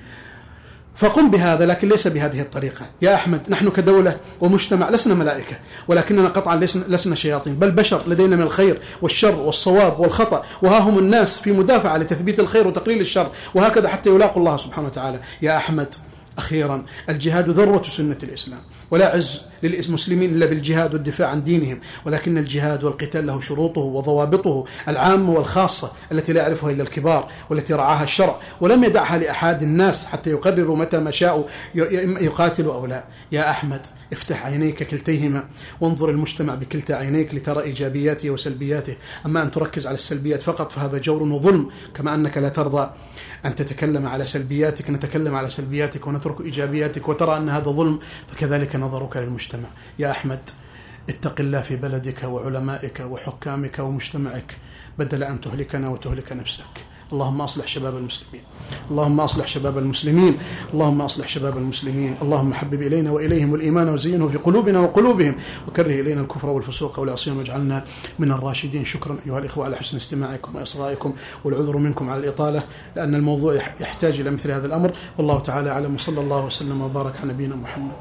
فقم بهذا لكن ليس بهذه الطريقة. يا أحمد نحن كدولة ومجتمع لسنا ملائكة ولكننا قطعا لسنا شياطين. بل بشر لدينا من الخير والشر والصواب والخطأ وها هم الناس في مدافعة لتثبيت الخير وتقليل الشر وهكذا حتى يلاقوا الله سبحانه وتعالى. يا أحمد أخيرا الجهاد ذروة سنة الإسلام. ولا عز للمسلمين إلا بالجهاد والدفاع عن دينهم. ولكن الجهاد والقتال له شروطه وضوابطه العامة والخاصة التي لا يعرفها إلا الكبار والتي رعاها الشرع. ولم يدعها لأحد الناس حتى يقرروا متى ما شاءوا يقاتلوا أو لا. يا أحمد افتح عينيك كلتيهما. وانظر المجتمع بكلتا عينيك لترى إيجابياته وسلبياته، أما أن تركز على السلبيات فقط فهذا جور وظلم كما أنك لا ترضى. أن تتكلم على سلبياتك نتكلم على سلبياتك ونترك إيجابياتك وترى أن هذا ظلم فكذلك نظرك للمجتمع، يا أحمد اتق الله في بلدك وعلمائك وحكامك ومجتمعك بدل أن تهلكنا وتهلك نفسك. اللهم أصلح شباب المسلمين. اللهم أصلح شباب المسلمين. اللهم أصلح شباب المسلمين. اللهم حبب إلينا وإليهم الإيمان وزينه في قلوبنا وقلوبهم وكره إلينا الكفر والفسوق والعصيان واجعلنا من الراشدين. شكرا أيها الإخوة على حسن استماعكم وإصغائكم والعذر منكم على الإطالة لأن الموضوع يحتاج إلى مثل هذا الأمر. والله تعالى أعلم. وصلى الله وسلم وبارك على نبينا محمد.